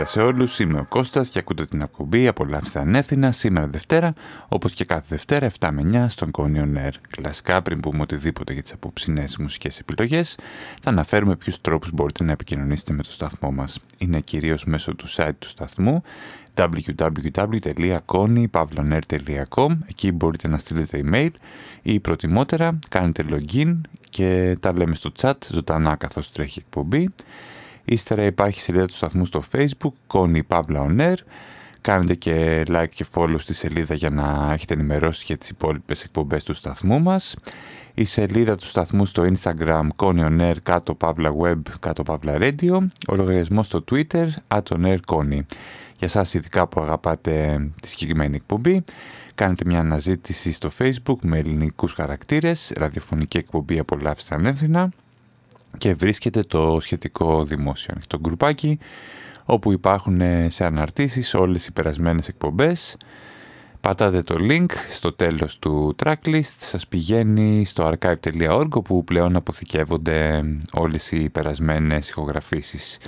Καλησπέρα σε όλους, είμαι ο Κώστας και ακούτε την ακουμπή «Απολαύστε ανέθινα» σήμερα Δευτέρα, όπως και κάθε Δευτέρα 7 με 9 στον Κόνιον Air. Κλασικά πριν πούμε οτιδήποτε για τις απόψινές μουσικές επιλογές, θα αναφέρουμε ποιους τρόπους μπορείτε να επικοινωνήσετε με το σταθμό μας. Είναι κυρίως μέσω του site του σταθμού www.konypavlonair.com Εκεί μπορείτε να στείλετε email ή προτιμότερα κάνετε login και τα λέμε στο chat ζωντανά καθώς τρέχει εκπομπή. Ύστερα υπάρχει σελίδα του σταθμού στο facebook, Connie Pavla On Air. Κάνετε και like και follow στη σελίδα για να έχετε ενημερώσει για τις υπόλοιπες εκπομπές του σταθμού μας. Η σελίδα του σταθμού στο Instagram, Connie On Air, κάτω Pavla Web, κάτω Pavla Radio. Ο λογαριασμός στο Twitter, at On Air Connie. Για σας ειδικά που αγαπάτε τη συγκεκριμένη εκπομπή, κάνετε μια αναζήτηση στο Facebook με ελληνικούς χαρακτήρες, ραδιοφωνική εκπομπή «Απολαύστε ανεύθυνα» και βρίσκεται το σχετικό δημόσιο ανοιχτό γκρουπάκι όπου υπάρχουν ε, σε αναρτήσεις όλες οι περασμένες εκπομπές. Πατάτε το link στο τέλος του tracklist, σας πηγαίνει στο archive.org όπου πλέον αποθηκεύονται όλες οι περασμένες ηχογραφήσεις.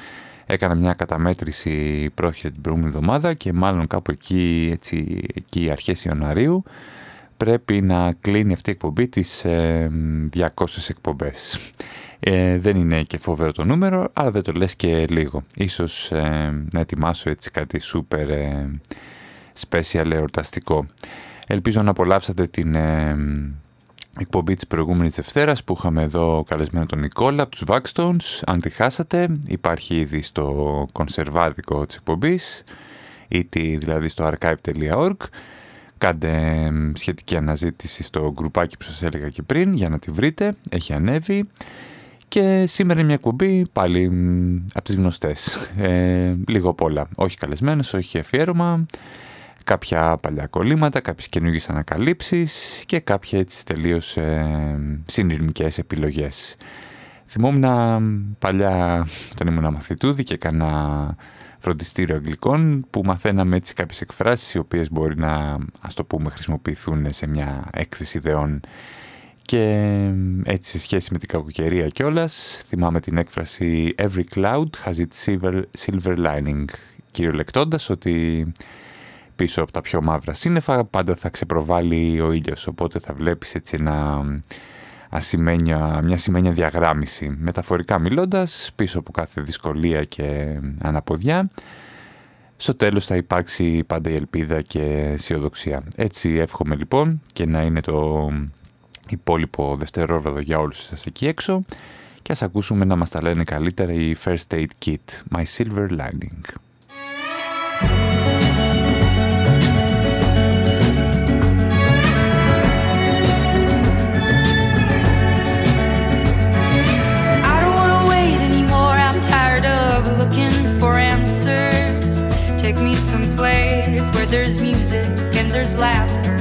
Έκανα μια καταμέτρηση πρόχειρα την προηγούμενη εβδομάδα και μάλλον κάπου εκεί, έτσι, εκεί αρχές Ιανουαρίου πρέπει να κλείνει αυτή η εκπομπή τις 200 εκπομπές. Ε, δεν είναι και φοβερό το νούμερο, αλλά δεν το λες και λίγο. Ίσως ε, να ετοιμάσω έτσι κάτι super ε, special εορταστικό. Ελπίζω να απολαύσατε την ε, εκπομπή της προηγούμενης Δευτέρας που είχαμε εδώ καλεσμένο τον Νικόλα από τους Vaxstones. Αν τη χάσατε, υπάρχει ήδη στο κονσερβάδικο της εκπομπής, ή δηλαδή στο archive.org. Κάντε σχετική αναζήτηση στο γκρουπάκι που σας έλεγα και πριν για να τη βρείτε. Έχει ανέβει. Και σήμερα είναι μια κουμπή πάλι από τις γνωστές. Ε, λίγο πολλά. Όχι καλεσμένος, όχι αφιέρωμα. Κάποια παλιά κολλήματα, κάποιες καινούργιες ανακαλύψεις και κάποια έτσι τελείως ε, συνειρμικές επιλογές. Θυμόμουν παλιά όταν ήμουν μαθητούδη και έκανα φροντιστήριο αγγλικών που μαθαίναμε έτσι κάποιες εκφράσεις οι οποίες μπορεί να ας το πούμε χρησιμοποιηθούν σε μια έκθεση ιδεών και έτσι σε σχέση με την κακοκαιρία κιόλας, θυμάμαι την έκφραση «Every cloud has its silver, silver lining» κυριολεκτώντας ότι πίσω από τα πιο μαύρα σύννεφα πάντα θα ξεπροβάλλει ο ήλιος. Οπότε θα βλέπεις έτσι ένα ασημένια, μια σημαίνια διαγράμμιση μεταφορικά μιλώντας πίσω από κάθε δυσκολία και αναποδιά στο τέλος θα υπάρξει πάντα η ελπίδα και αισιοδοξία. Έτσι εύχομαι λοιπόν και να είναι το υπόλοιπο δευτερόλεπτο για όλους σας εκεί έξω και ας ακούσουμε να μας τα λένε καλύτερα η First Aid Kit, My Silver Lining. Take me someplace where there's music and there's laughter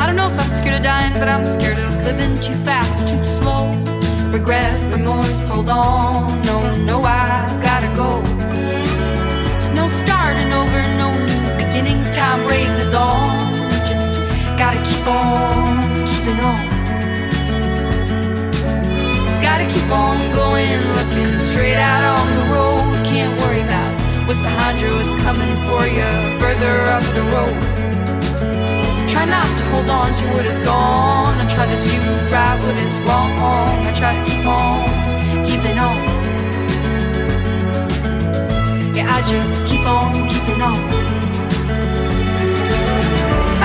I don't know if I'm scared of dying, but I'm scared of living too fast, too slow. Regret, remorse, hold on. No, no, I gotta go. There's no starting over, no new beginnings. Time raises on. Just gotta keep on keeping on. Gotta keep on going, looking straight out on the road. Can't worry about what's behind you, what's coming for you further up the road. Try not to hold on to what is gone. I try to do right what is wrong. I try to keep on keeping on. Yeah, I just keep on keeping on.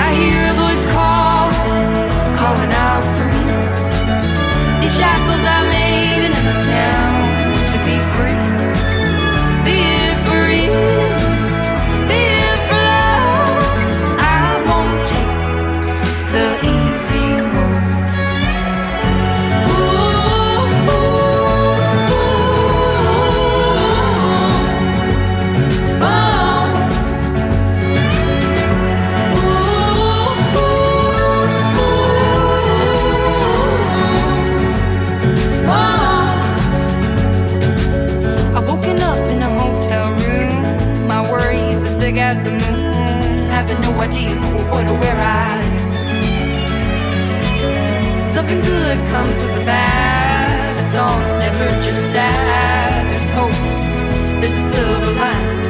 I hear a voice call, calling out for me. These shackles I made in a town free. have no idea what or where I am. Something good comes with the bad. A song's never just sad. There's hope, there's a silver lining.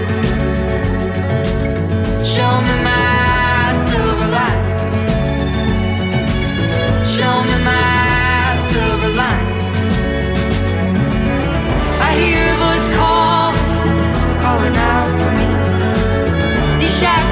Show me my silver lining. Show me my silver lining. I hear a voice call, calling out for me. These shackles.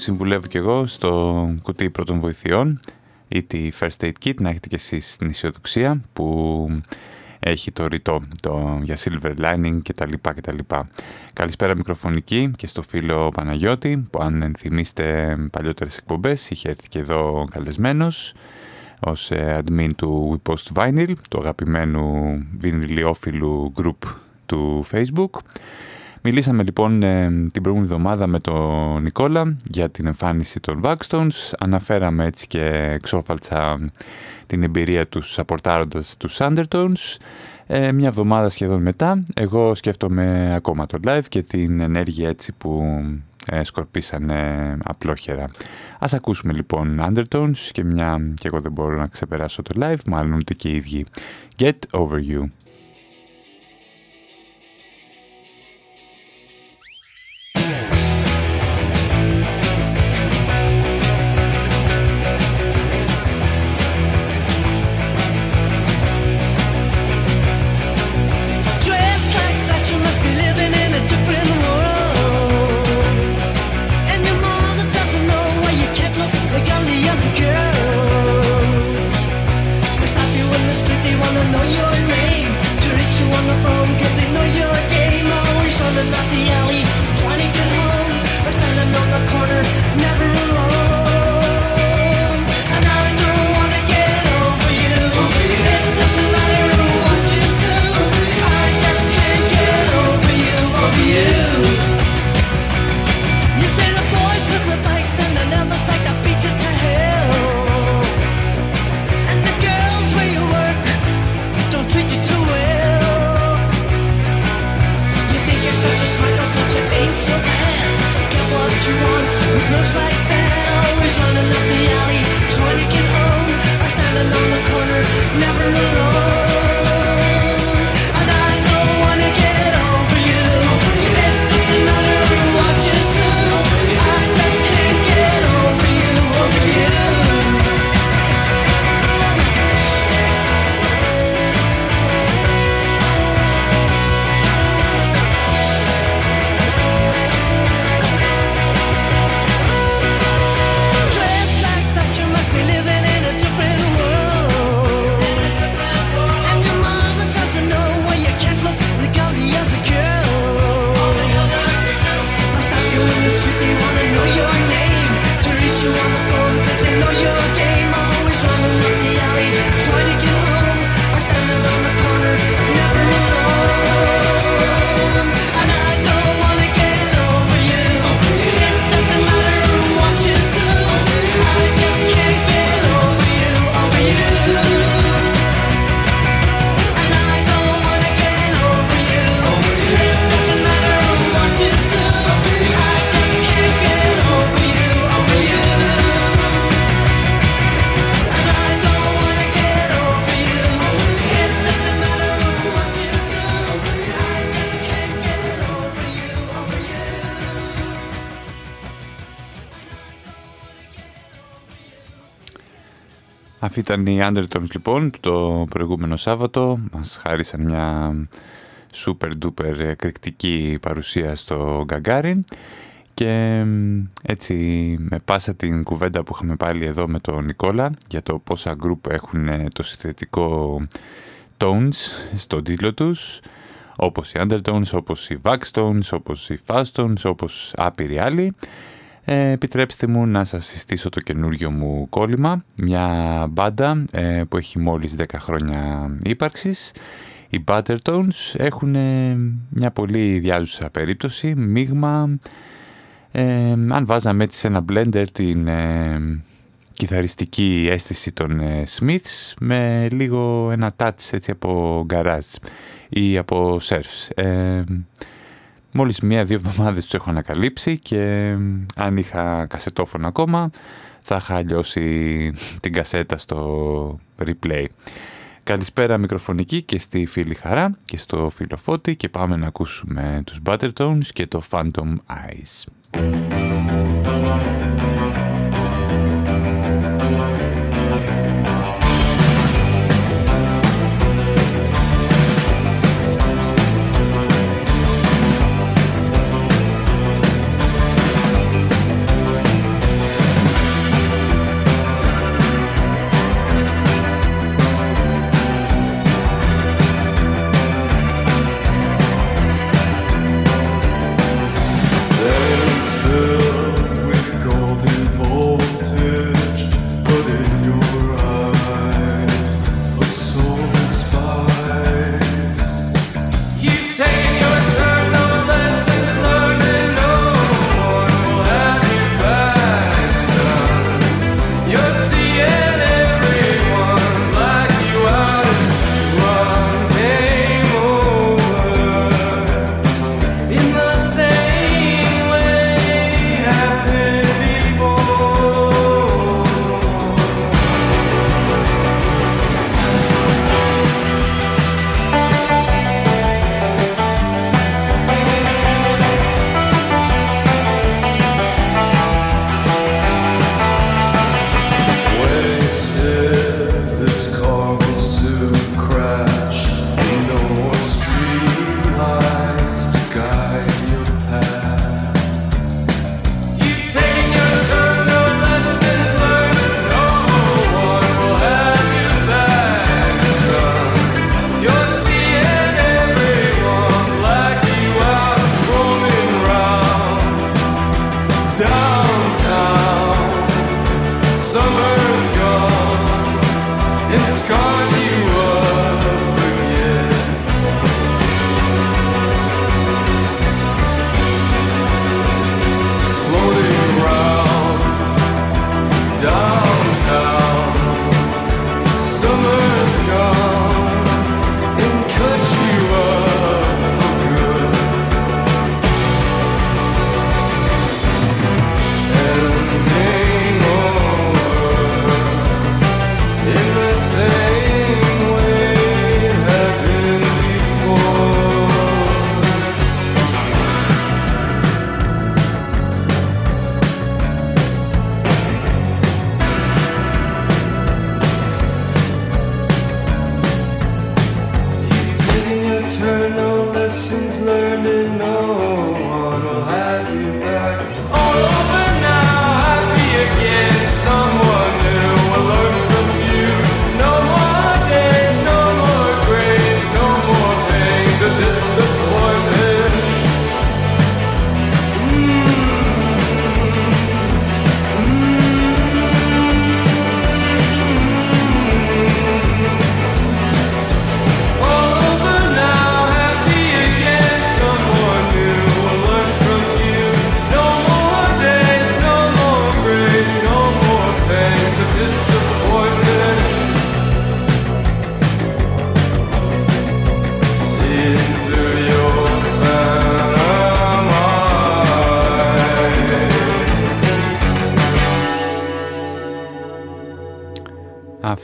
Συμβουλεύω και εγώ στο κουτί πρώτων βοηθειών ή τη First Aid Kit να έχετε και εσείς την αισιοδοξία που έχει το ρητό το, για Silver Lining κτλ. κτλ. Καλησπέρα μικροφωνική και στο φίλο Παναγιώτη που αν ενθυμίστε παλιότερες εκπομπές είχε έρθει και εδώ καλεσμένος ως ε, admin του We Post Vinyl, του αγαπημένου βινιλιόφιλου group του Facebook. Μιλήσαμε λοιπόν ε, την προηγούμενη εβδομάδα με τον Νικόλα για την εμφάνιση των Backstones. Αναφέραμε έτσι και εξόφαλτσα την εμπειρία τους σαπορτάροντας τους Undertones. Ε, μια εβδομάδα σχεδόν μετά, εγώ σκέφτομαι ακόμα το live και την ενέργεια έτσι που ε, σκορπίσανε απλόχερα. Ας ακούσουμε λοιπόν Undertones και μια και εγώ δεν μπορώ να ξεπεράσω το live, μάλλον ούτε και οι ίδιοι. Get Over You. Ήταν οι Undertones λοιπόν το προηγούμενο Σάββατο. Μας χάρισαν μια super duper εκρηκτική παρουσία στο Γκαγκάριν και έτσι με πάσα την κουβέντα που είχαμε πάλι εδώ με τον Νικόλα για το πόσα group έχουν το συνθετικό tones στον τίτλο τους όπως οι Undertones, όπως οι Vaxtones, όπως οι Fastones, όπως άπειροι άλλοι ε, επιτρέψτε μου να σας συστήσω το καινούργιο μου κόλλημα, μια μπάντα ε, που έχει μόλις 10 χρόνια ύπαρξης. Οι Buttertones έχουν ε, μια πολύ διάζουσα περίπτωση, μείγμα, ε, αν βάζαμε έτσι σε ένα blender την κιθαριστική αίσθηση των Smiths με λίγο ένα touch έτσι από garage ή από surfs. Μόλις μία-δύο εβδομάδες τους έχω ανακαλύψει και αν είχα κασετόφωνο ακόμα θα είχα λιώσει την κασέτα στο replay. Καλησπέρα μικροφωνική και στη φίλη Χαρά και στο φίλο Φώτη και πάμε να ακούσουμε τους Buttertones και το Phantom Eyes.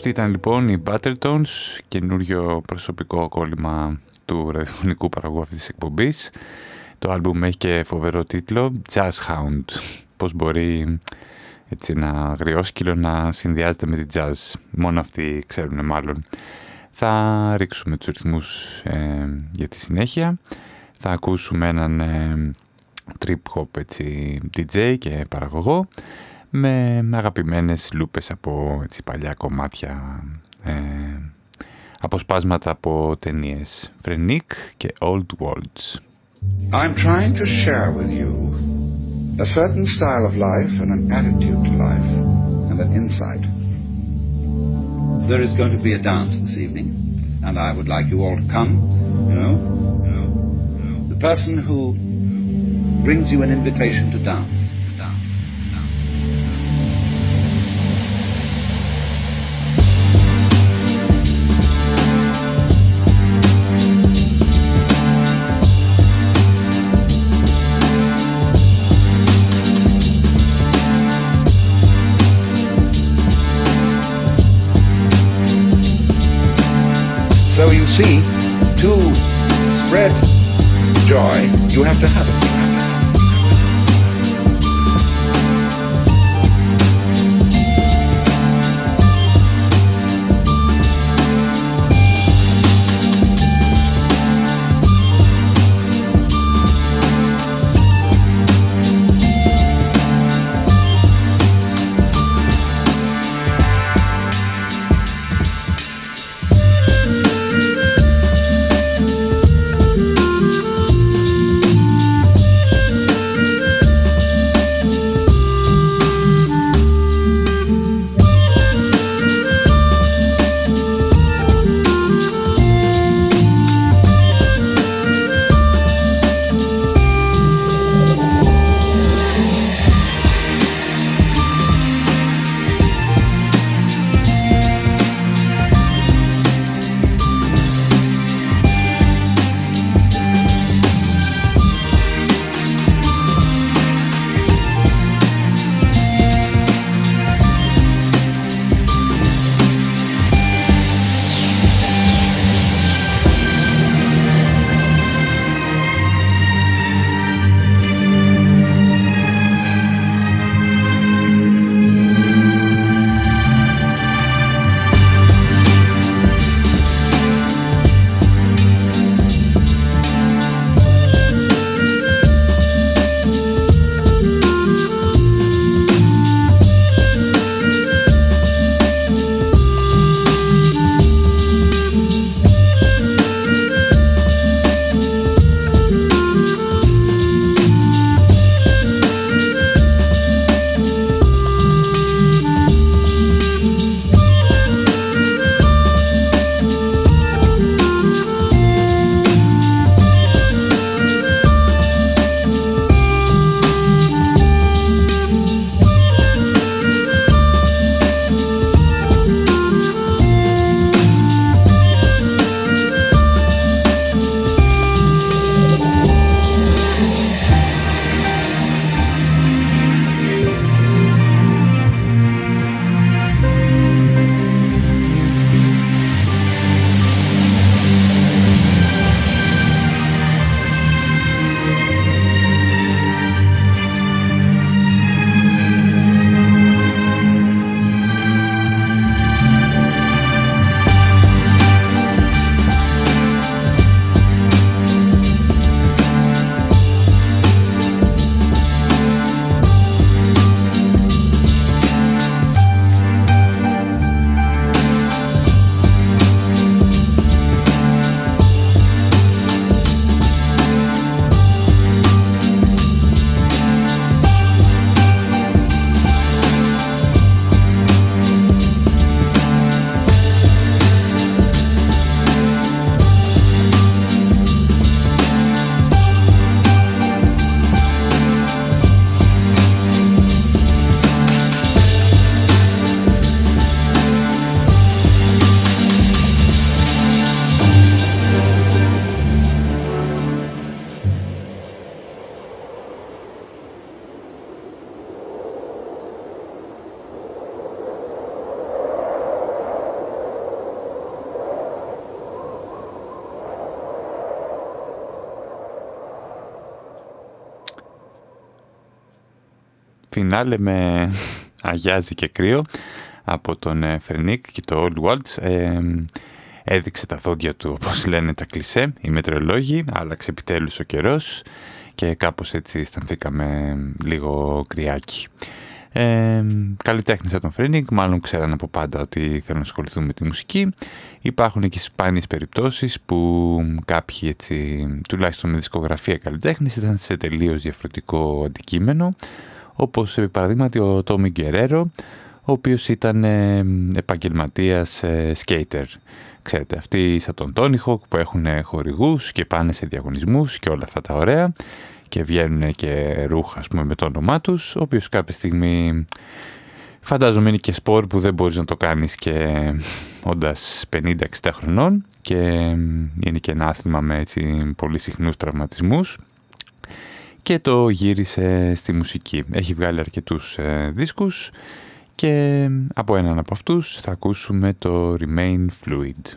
Ήταν λοιπόν οι Buttertones, καινούριο προσωπικό κόλλημα του ραδιοφωνικού παραγωγού αυτής της εκπομπής. Το άλμπουμ έχει και φοβερό τίτλο Jazz Hound. Πώς μπορεί έτσι ένα αγριόσκυλο να συνδυάζεται με την jazz. Μόνο αυτοί ξέρουν μάλλον. Θα ρίξουμε τους ρυθμούς ε, για τη συνέχεια. Θα ακούσουμε έναν ε, trip hop έτσι, DJ και παραγωγό με αγαπημένες λούπες από έτσι, παλιά κομμάτια ε, αποσπάσματα από ταινίες Φρενίκ και Old Worlds. I'm trying to share with you a certain style of life and an attitude to life and an insight. There is going to be a dance this evening and I would like you all to come, you know. You know, you know. The person who brings you an invitation to dance see, to spread joy, you have to have it. Φινάλε με αγιάζει και κρύο από τον Φρενίκ και το Old Waltz ε, έδειξε τα δόντια του όπως λένε τα κλισέ, οι μετρολόγοι, άλλαξε επιτέλους ο καιρός και κάπως έτσι αισθανθήκαμε λίγο κρυάκι. Ε, καλλιτέχνες από τον Φρένιγκ, μάλλον ξέραν από πάντα ότι θέλουν να ασχοληθούν με τη μουσική. Υπάρχουν και σπάνιες περιπτώσεις που κάποιοι έτσι, τουλάχιστον με δισκογραφία καλλιτέχνης, ήταν σε τελείως διαφορετικό αντικείμενο, όπως επί παραδείγματι ο Τόμι Γκερέρο, ο οποίος ήταν ε, επαγγελματίας ε, skater. Ξέρετε, αυτοί σαν τον Τόνι που έχουν χορηγούς και πάνε σε διαγωνισμούς και όλα αυτά τα ωραία και βγαίνουν και ρούχα πούμε, με το όνομά τους, ο οποίος κάποια στιγμή φαντάζομαι είναι και σπορ που δεν μπορείς να το κάνεις και όντας 50-60 χρονών και είναι και ένα άθλημα με έτσι πολύ συχνούς τραυματισμούς και το γύρισε στη μουσική. Έχει βγάλει αρκετούς ε, δίσκους και από έναν από αυτούς θα ακούσουμε το Remain Fluid.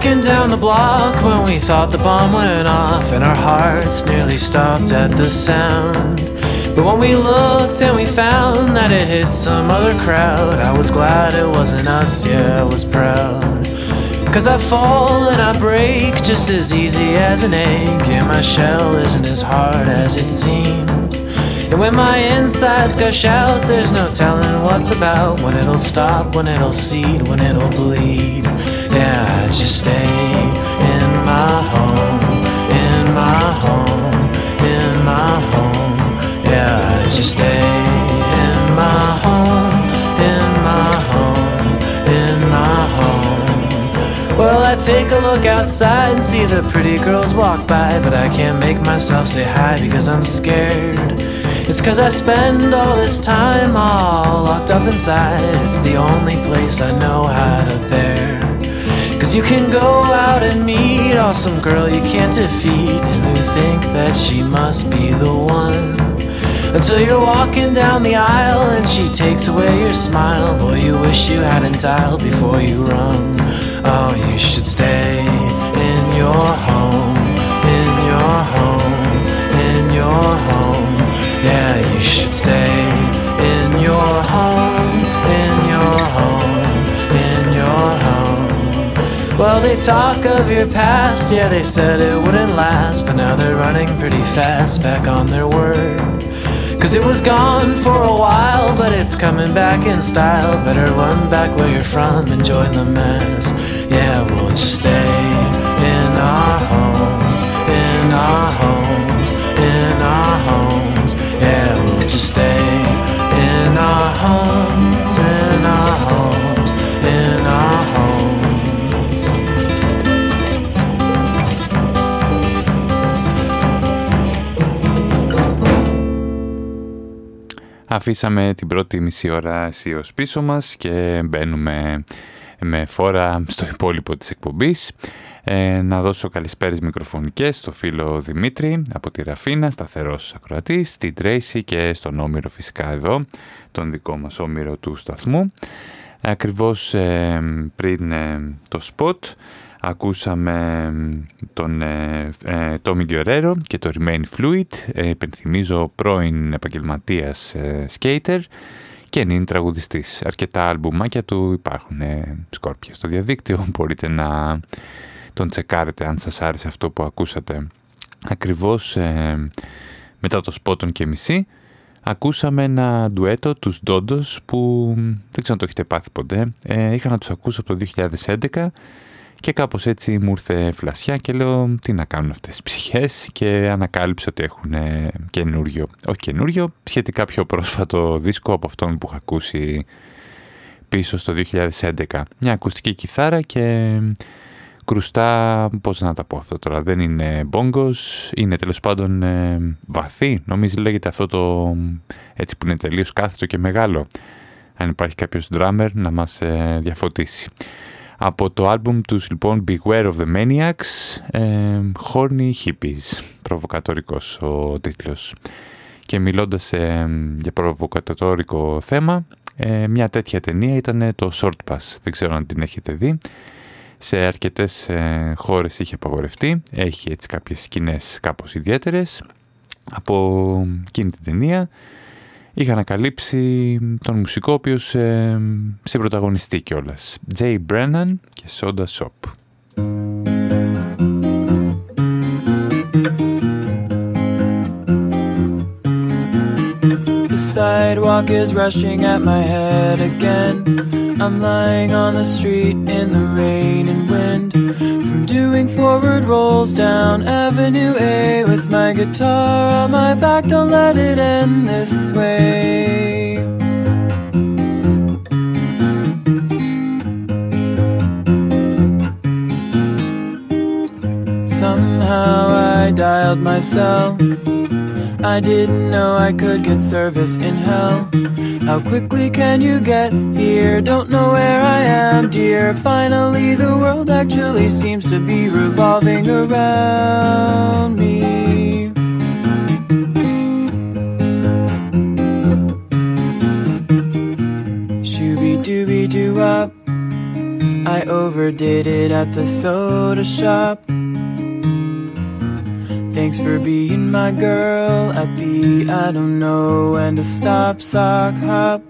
Walking down the block when we thought the bomb went off, and our hearts nearly stopped at the sound. But when we looked and we found that it hit some other crowd, I was glad it wasn't us, yeah, I was proud. Cause I fall and I break just as easy as an egg, and my shell isn't as hard as it seems. And when my insides gush out, there's no telling what's about. When it'll stop, when it'll seed, when it'll bleed. Yeah, I just stay in my home, in my home, in my home. Yeah, I just stay in my home, in my home, in my home. Well, I take a look outside and see the pretty girls walk by, but I can't make myself say hi because I'm scared. It's cause I spend all this time all locked up inside. It's the only place I know how to bear. Cause you can go out and meet awesome girl you can't defeat and you think that she must be the one. Until you're walking down the aisle and she takes away your smile. Boy, you wish you hadn't dialed before you rung. Oh, you should stay in your home, in your home, in your home. Yeah, you should stay in your home, Well, they talk of your past, yeah, they said it wouldn't last, but now they're running pretty fast back on their word. Cause it was gone for a while, but it's coming back in style. Better run back where you're from and join the mass. Yeah, we'll just stay in our homes, Αφήσαμε την πρώτη μισή ώρα αισίως πίσω μας και μπαίνουμε με φόρα στο υπόλοιπο της εκπομπής. Ε, να δώσω καλησπέρες μικροφωνικές στο φίλο Δημήτρη από τη Ραφίνα, σταθερός ακροατής, στην Τρέισι και στον Όμηρο φυσικά εδώ, τον δικό μας Όμηρο του σταθμού. Ακριβώς ε, πριν ε, το σποτ ακούσαμε τον ε, Τόμι Γκιορέρο και το Remain Fluid, ε, υπενθυμίζω πρώην επαγγελματίας skater και είναι τραγουδιστής. Αρκετά αλμπουμάκια του υπάρχουν σκόρπια στο διαδίκτυο, μπορείτε να τον τσεκάρετε αν σας άρεσε αυτό που ακούσατε. Ακριβώς ε, μετά το σπότον και μισή ακούσαμε ένα ντουέτο, τους Ντόντος, που δεν ξέρω αν το έχετε πάθει ποτέ. Ε, είχα να τους ακούσω από το 2011 και κάπως έτσι μου ήρθε φλασιά και λέω τι να κάνουν αυτές τις ψυχές και ανακάλυψα ότι έχουν καινούριο, όχι καινούριο, σχετικά πιο πρόσφατο δίσκο από αυτόν που είχα ακούσει πίσω στο 2011. Μια ακουστική κιθάρα και κρουστά, πώς να τα πω αυτό τώρα, δεν είναι μπόγκος, είναι τέλος πάντων ε, βαθύ, νομίζω λέγεται αυτό το έτσι που είναι τελείως κάθετο και μεγάλο. Αν υπάρχει κάποιος drummer να μας ε, διαφωτίσει. Από το άλμπουμ τους λοιπόν Beware of the Maniacs, ε, Horny Hippies, προβοκατορικός ο τίτλος. Και μιλώντας ε, για προβοκατορικό θέμα, ε, μια τέτοια ταινία ήταν το Short Pass, δεν ξέρω αν την έχετε δει σε αρκετές ε, χώρες είχε απαγορευτεί. Έχει έτσι κάποιες σκηνές κάπως ιδιαίτερες. Από εκείνη την ταινία είχα ανακαλύψει τον μουσικό ο οποίος ε, σε πρωταγωνιστή κιόλας. Jay Brennan και Soda Shop. Sidewalk is rushing at my head again. I'm lying on the street in the rain and wind. From doing forward rolls down Avenue A with my guitar on my back. Don't let it end this way. Somehow I dialed myself. I didn't know I could get service in hell. How quickly can you get here? Don't know where I am, dear. Finally, the world actually seems to be revolving around me. Shooby dooby doo up. I overdid it at the soda shop. Thanks for being my girl at the I don't know when to stop sock hop.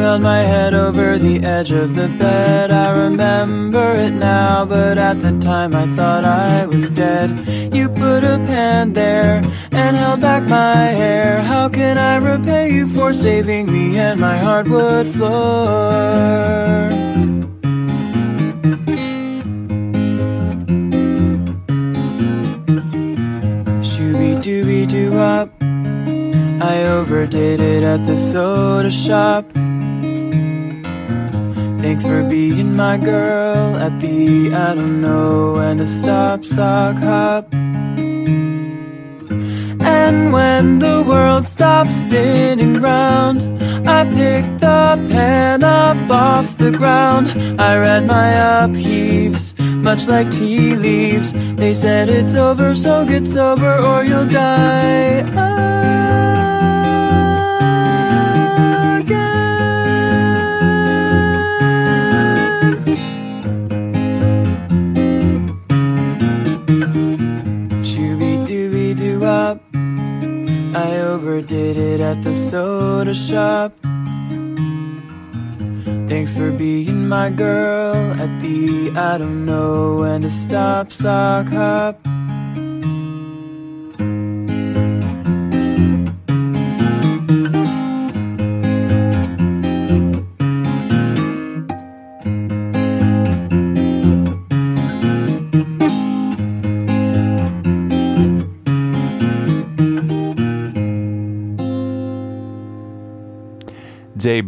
Held my head over the edge of the bed. I remember it now, but at the time I thought I was dead. You put a pan there and held back my hair. How can I repay you for saving me and my hardwood floor? Shooby dooby doo up. I overdid it at the soda shop. Thanks for being my girl at the I don't know when to stop sock hop. And when the world stops spinning round, I picked the pen up off the ground. I read my upheaves, much like tea leaves. They said it's over, so get sober or you'll die. Overdid it at the soda shop. Thanks for being my girl at the I don't know when to stop sock hop.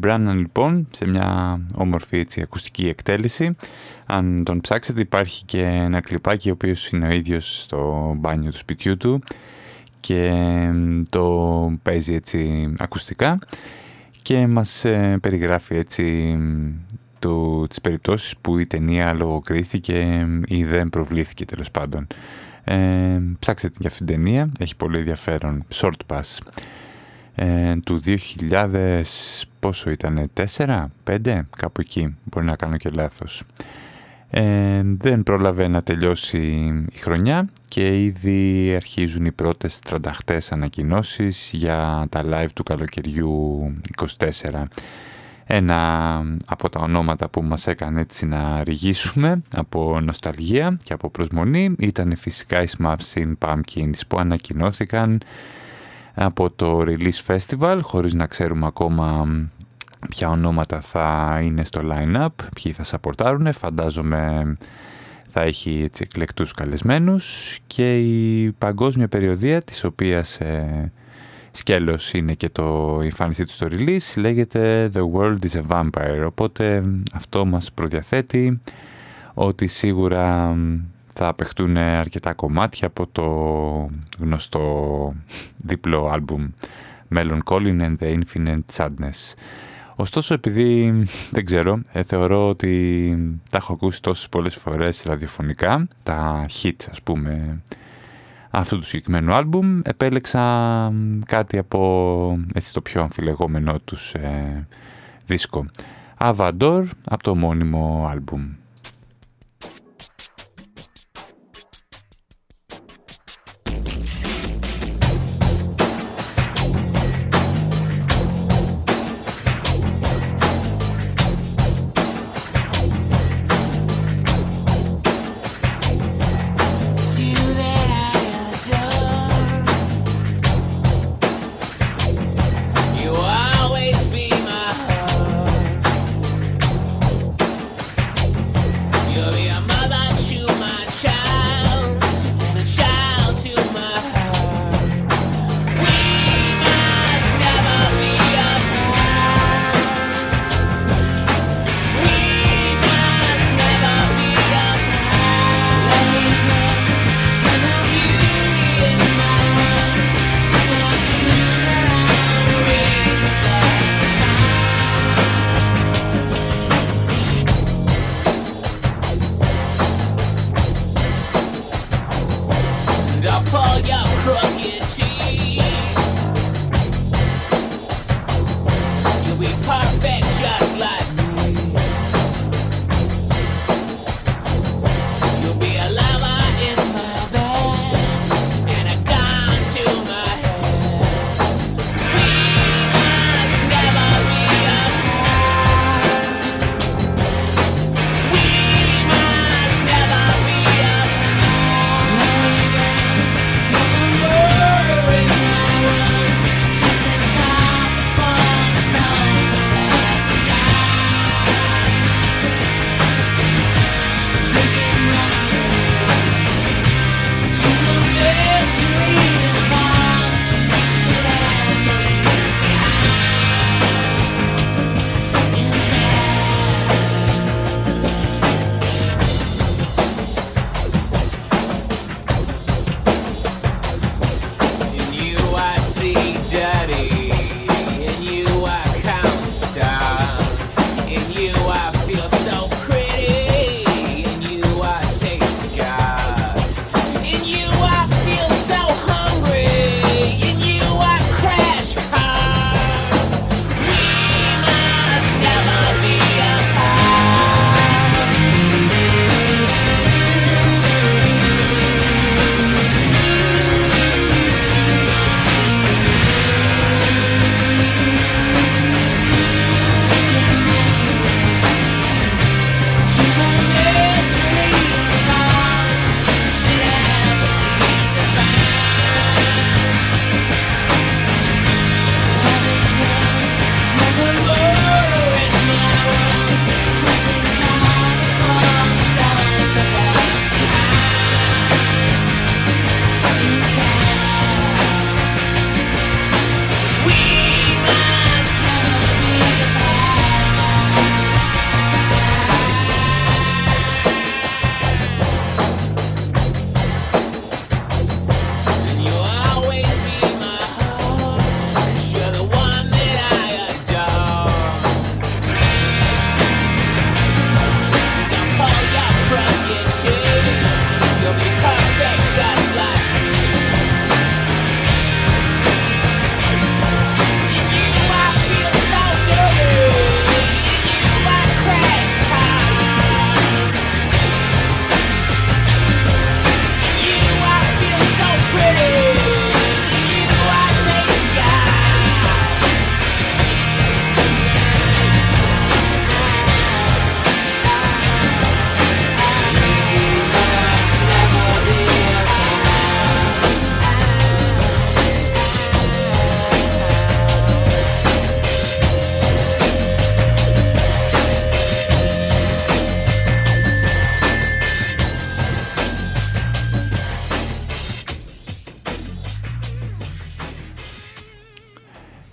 Brannan λοιπόν σε μια όμορφη έτσι, ακουστική εκτέλεση. Αν τον ψάξετε υπάρχει και ένα κλιπάκι ο οποίος είναι ο ίδιος στο μπάνιο του σπιτιού του και το παίζει έτσι ακουστικά και μας ε, περιγράφει έτσι το, τις περιπτώσεις που η ταινία λογοκρίθηκε ή δεν προβλήθηκε τέλος πάντων. Ε, ψάξτε την για αυτήν την ταινία, έχει πολύ ενδιαφέρον. Short Pass. Ε, του 2000 πόσο ήταν, 4, 5, κάπου εκεί, μπορεί να κάνω και λάθος. Ε, δεν πρόλαβε να τελειώσει η χρονιά και ήδη αρχίζουν οι πρώτες τρανταχτές ανακοινώσεις για τα live του καλοκαιριού 24. Ένα από τα ονόματα που μας έκανε έτσι να ρηγήσουμε από νοσταλγία και από προσμονή ήταν φυσικά οι Smashing Pumpkins που ανακοινώθηκαν από το Release Festival χωρίς να ξέρουμε ακόμα ποια ονόματα θα είναι στο line-up, ποιοι θα σαπορτάρουν, φαντάζομαι θα έχει έτσι εκλεκτούς καλεσμένους και η παγκόσμια περιοδία της οποίας ε, σκέλος είναι και το εμφάνισή του στο release λέγεται The World is a Vampire οπότε αυτό μας προδιαθέτει ότι σίγουρα θα απεχτούν αρκετά κομμάτια από το γνωστό διπλό άλμπουμ Melancholy and the Infinite Sadness. Ωστόσο, επειδή δεν ξέρω, ε, θεωρώ ότι τα έχω ακούσει τόσες πολλές φορές ραδιοφωνικά, τα hits ας πούμε αυτού του συγκεκριμένου άλμπουμ, επέλεξα κάτι από έτσι, το πιο αμφιλεγόμενό τους ε, δίσκο. Avador από το μόνιμο άλμπουμ.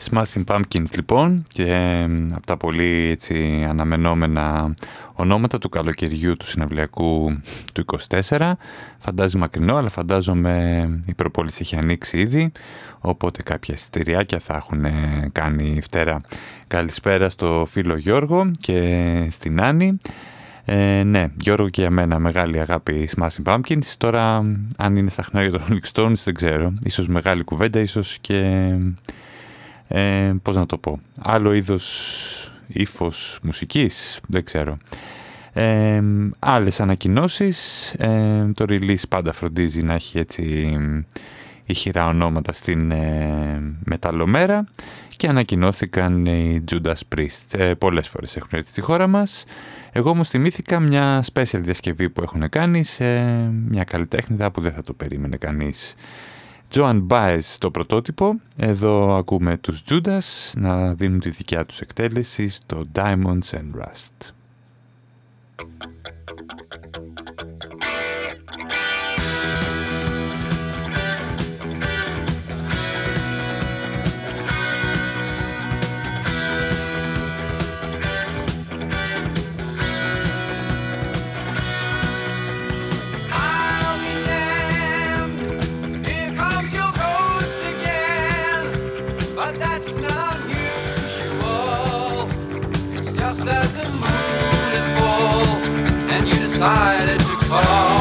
Smashing Pumpkins λοιπόν και από τα πολύ έτσι, αναμενόμενα ονόματα του καλοκαιριού του συναυλιακού του 24 φαντάζει μακρινό αλλά φαντάζομαι η προπόληση έχει ανοίξει ήδη οπότε κάποια εισιτηριάκια θα έχουν κάνει φτέρα καλησπέρα στο φίλο Γιώργο και στην Άννη. Ε, ναι, Γιώργο και για μένα μεγάλη αγάπη Smashing Pumpkins. Τώρα αν είναι στα χνάρια των Rolling Stones δεν ξέρω. Ίσως μεγάλη κουβέντα ίσως και ε, πώς να το πω, άλλο είδος ύφος μουσικής, δεν ξέρω. Ε, άλλες ανακοινώσεις, ε, το release πάντα φροντίζει να έχει έτσι ηχηρά ονόματα στην ε, μεταλλομέρα και ανακοινώθηκαν οι Judas Priest. Ε, πολλές φορές έχουν έρθει στη χώρα μας. Εγώ όμως θυμήθηκα μια special διασκευή που έχουν κάνει σε μια καλλιτέχνηδα που δεν θα το περίμενε κανείς. Joan Baez στο πρωτότυπο. Εδώ ακούμε τους Judas να δίνουν τη δικιά τους εκτέλεση στο Diamonds and Rust. that the moon is full, and you decided to call.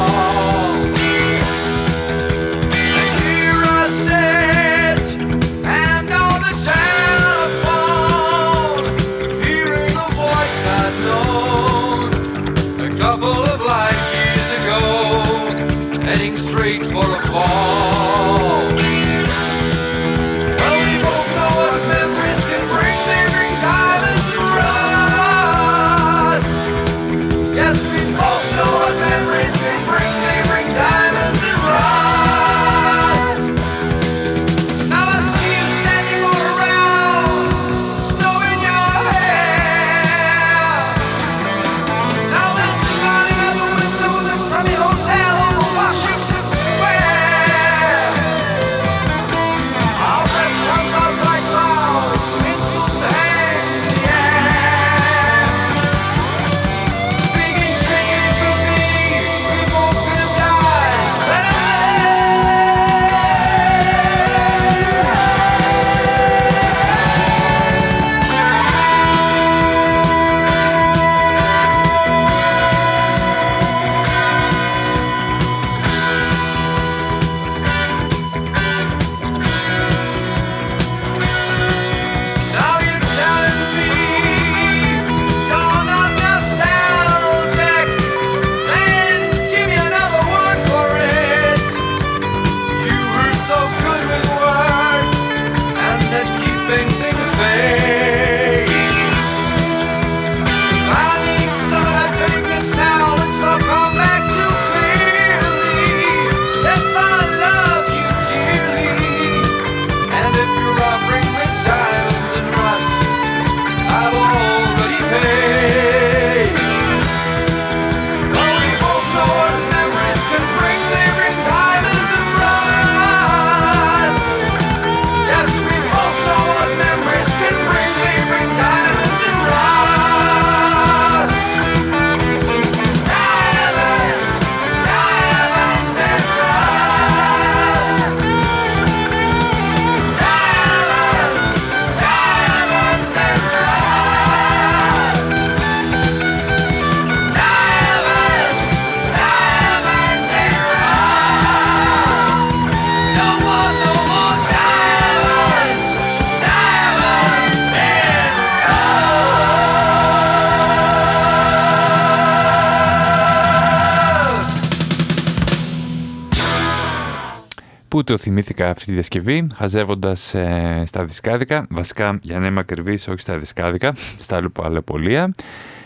Το θυμήθηκα αυτή τη διασκευή, χαζεύοντας ε, στα δισκάδικα, βασικά για να είμαι ακριβής, όχι στα δισκάδικα, στα λουπαλαιπολία.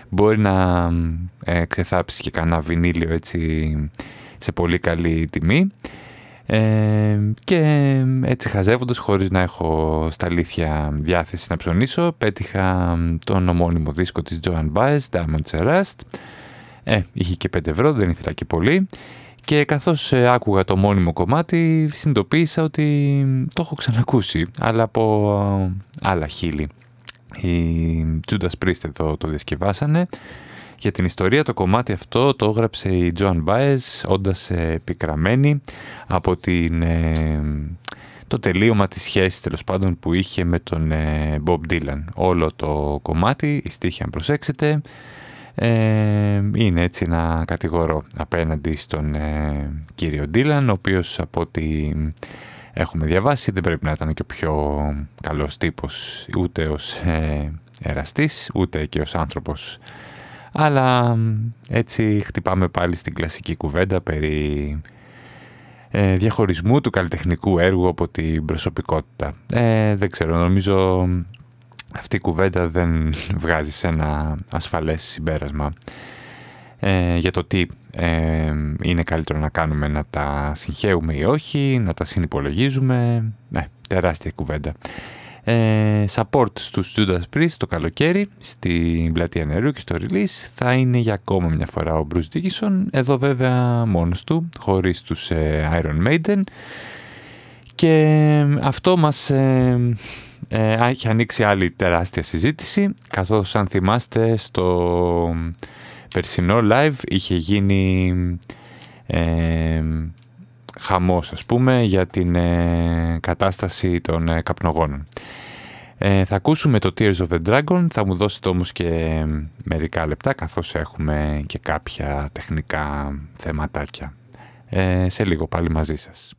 Μπορεί να ε, ξεθάψεις και κανένα βινίλιο έτσι σε πολύ καλή τιμή. Ε, και έτσι χαζεύοντας χωρίς να έχω στα αλήθεια διάθεση να ψωνίσω πέτυχα τον ομώνυμο δίσκο της Joan Baez, Diamond Rust ε, είχε και 5 ευρώ, δεν ήθελα και πολύ και καθώς ε, άκουγα το μόνιμο κομμάτι συνειδητοποίησα ότι το έχω ξανακούσει αλλά από ε, άλλα χείλη. Οι Judas Priest εδώ το διασκευάσανε. Για την ιστορία το κομμάτι αυτό το έγραψε η Joan Baez όντας επικραμένη από την, ε, το τελείωμα της σχέσης τέλος πάντων που είχε με τον Bob Dylan. Όλο το κομμάτι, η στίχη αν προσέξετε, ε, είναι έτσι ένα κατηγορό απέναντι στον ε, κύριο Ντίλαν, ο οποίος από ό,τι έχουμε διαβάσει δεν πρέπει να ήταν και ο πιο καλός τύπος ούτε ως ε, εραστής ούτε και ως άνθρωπος. Αλλά έτσι χτυπάμε πάλι στην κλασική κουβέντα περί ε, διαχωρισμού του καλλιτεχνικού έργου από την προσωπικότητα. Ε, δεν ξέρω, νομίζω αυτή η κουβέντα δεν βγάζει σε ένα ασφαλές συμπέρασμα ε, για το τι ε, είναι καλύτερο να κάνουμε, να τα συγχαίουμε ή όχι, να τα συνυπολογίζουμε, ναι, τεράστια κουβέντα. Ε, support στους Judas Priest το καλοκαίρι στην πλατεία νερού και στο release. Θα είναι για ακόμα μια φορά ο Bruce Dickinson εδώ βέβαια μόνος του χωρίς τους ε, Iron Maiden. Και αυτό μας ε, έχει ανοίξει άλλη τεράστια συζήτηση καθώς αν θυμάστε στο περσινό live είχε γίνει ε, χαμός ας πούμε για την ε, κατάσταση των ε, καπνογόνων. Ε, θα ακούσουμε το Tears of the Dragon, θα μου δώσετε όμως και μερικά λεπτά καθώς έχουμε και κάποια τεχνικά θεματάκια. σε λίγο πάλι μαζί σας.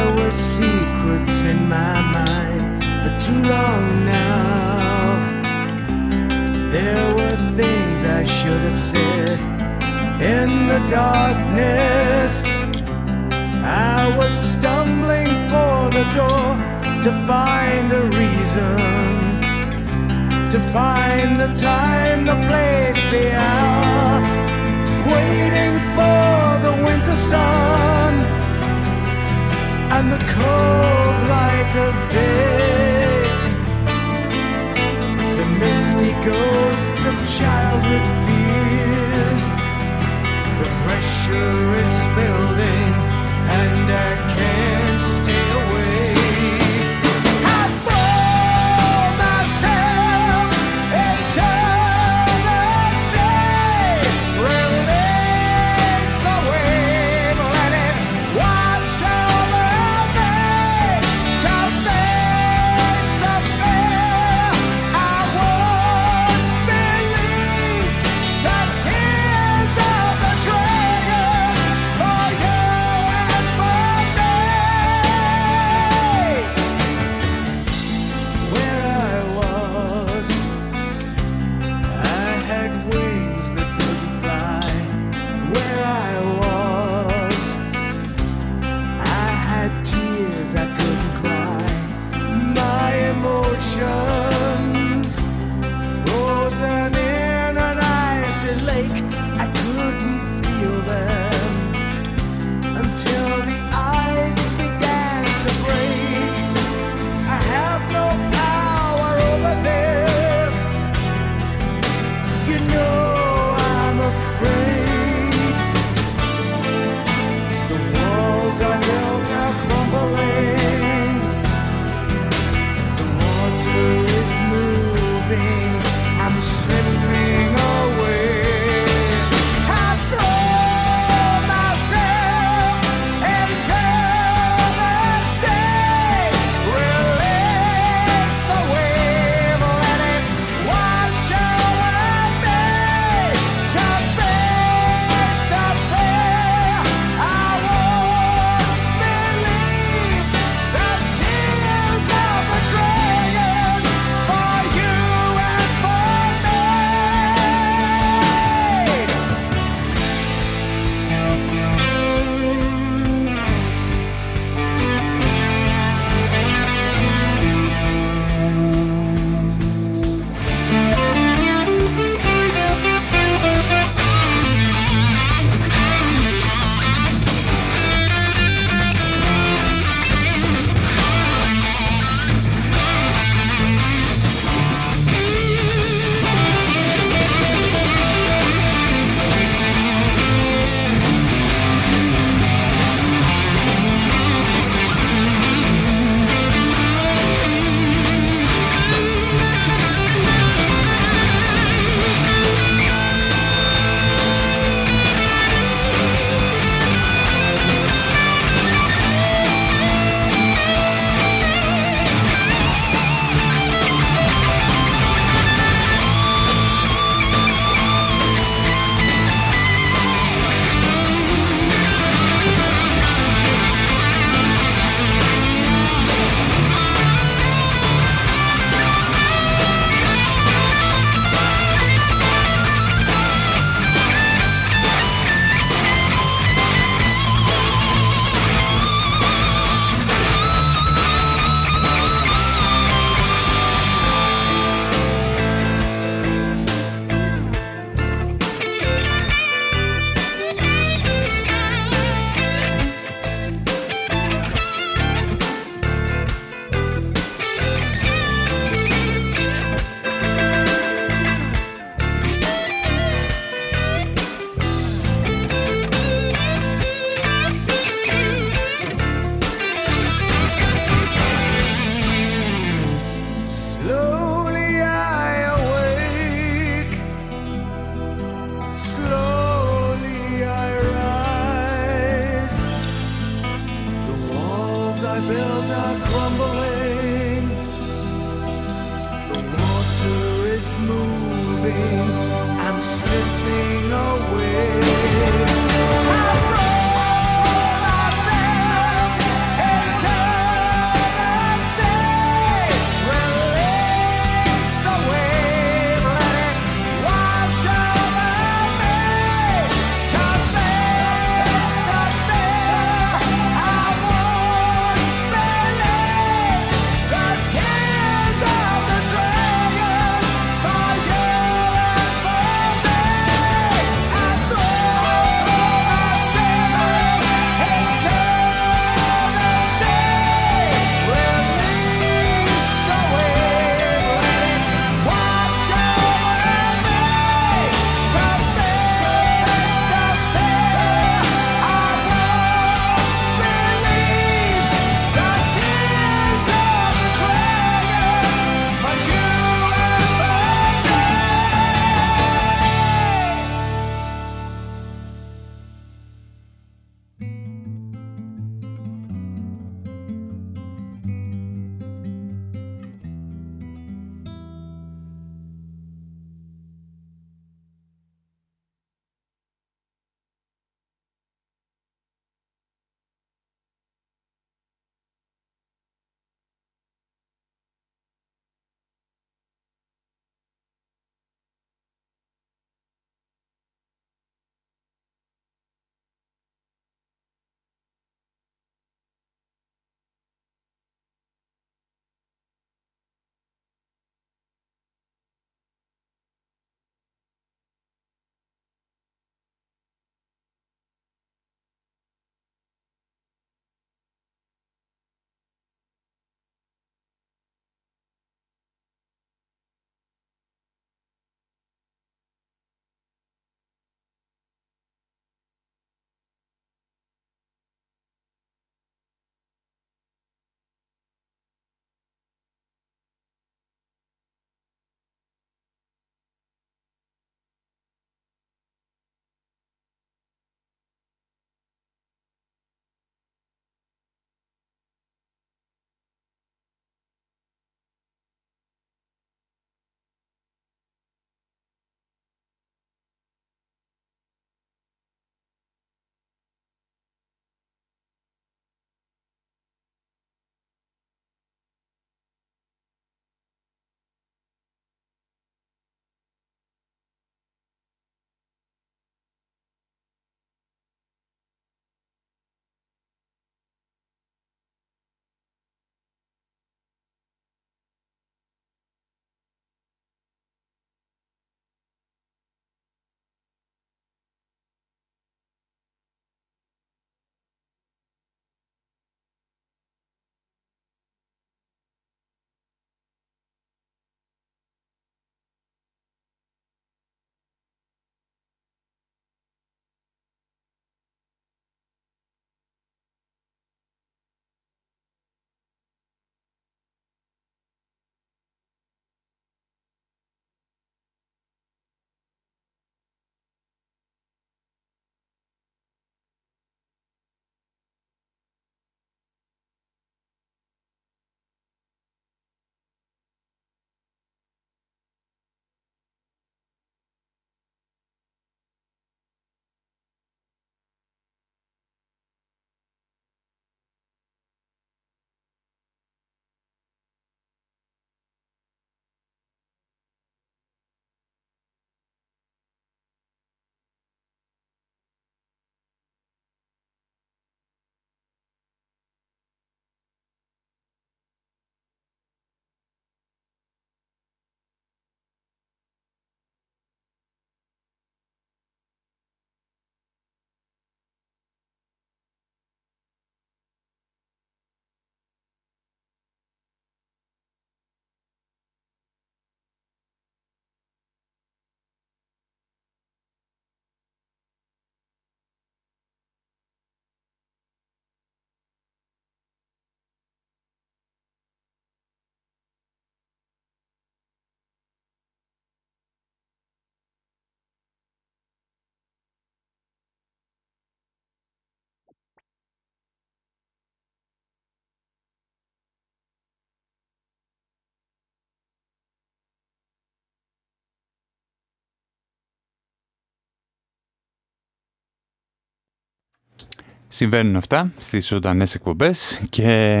Συμβαίνουν αυτά στις ζωντανές εκπομπές και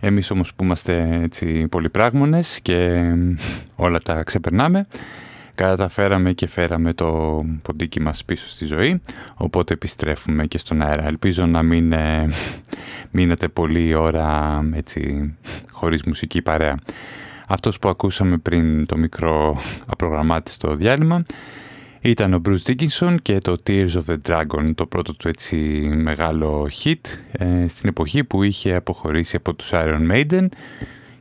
εμείς όμως που είμαστε έτσι πολυπράγμονες και όλα τα ξεπερνάμε καταφέραμε και φέραμε το ποντίκι μας πίσω στη ζωή οπότε επιστρέφουμε και στον αέρα. Ελπίζω να μην ε, μείνετε πολλή ώρα έτσι χωρίς μουσική παρέα. Αυτός που ακούσαμε πριν το μικρό απρογραμμάτιστο διάλειμμα ήταν ο Bruce Dickinson και το Tears of the Dragon, το πρώτο του έτσι μεγάλο hit ε, στην εποχή που είχε αποχωρήσει από τους Iron Maiden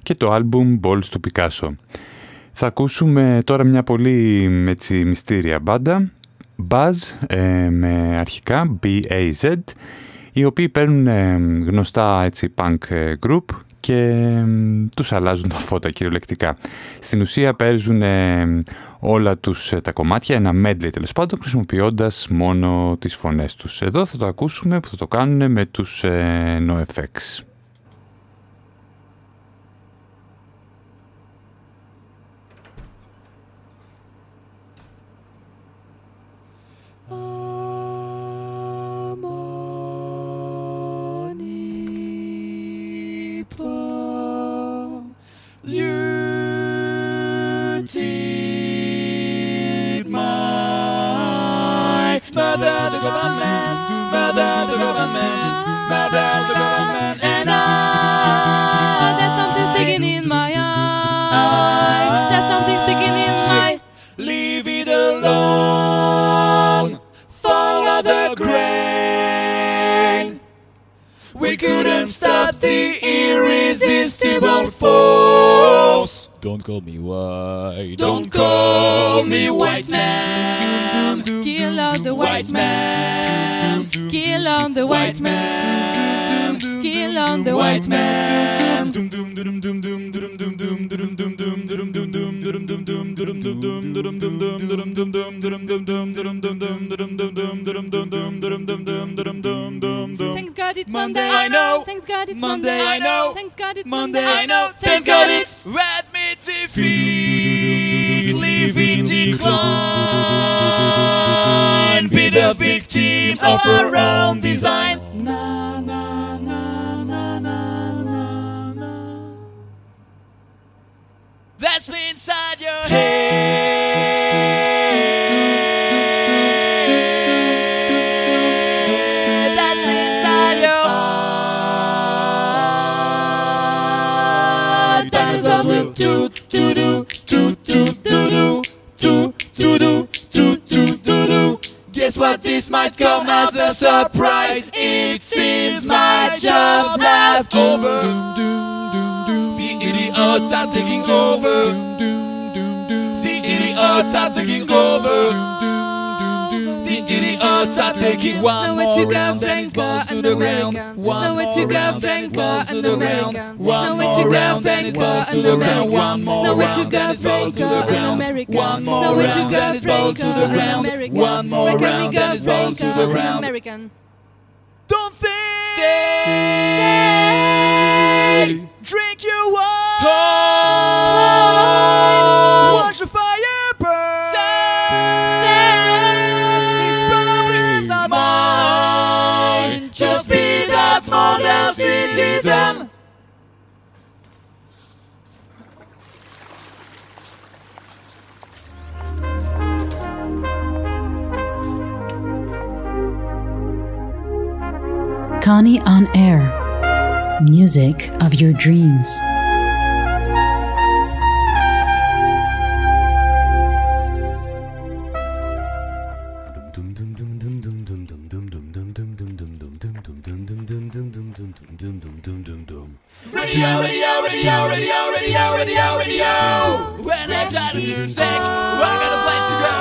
και το album Balls του Picasso. Θα ακούσουμε τώρα μια πολύ έτσι, μυστήρια μπάντα, Buzz ε, με αρχικά B-A-Z, οι οποίοι παίρνουν ε, γνωστά έτσι, punk group και τους αλλάζουν τα φώτα κυριολεκτικά. Στην ουσία παίζουν όλα τους ε, τα κομμάτια, ένα medley τέλος πάντων, χρησιμοποιώντας μόνο τις φωνές τους. Εδώ θα το ακούσουμε που θα το κάνουν με τους Murder the government, murder the government, murder the government. And I, that something's digging in my eye, that something's digging in my. Leave it alone, follow the grain. We couldn't stop the irresistible force. Don't call me white. Don't call me white man. Kill out the white man. Kill on the white man. Kill on the white man. God it's Monday. I know. Thank God it's Monday. Monday. I know. Thank God it's Monday. Monday. I know. Thank God it's red meat defeat, living decline. Be the victims of our own design. na na na na na na na. That's me inside your head. Do do do do do do do do do do do do do. Guess what? This might come as a surprise. It seems my job's left over. The idiots are taking over. The idiots are taking over. Giggity I take it one more round. Then it falls to the ground. One more round, then it falls to the ground. One more round, then it falls to the ground. One more round, then it falls to the ground. One more round, then it falls to the ground. One more round, then it falls to the ground. Don't think. Stay. Drink your wine. Watch the fire. Citizen. Connie on Air. Music of your dreams. Radio, radio, radio, radio, radio, radio, radio. When I got the music, I got a place to go.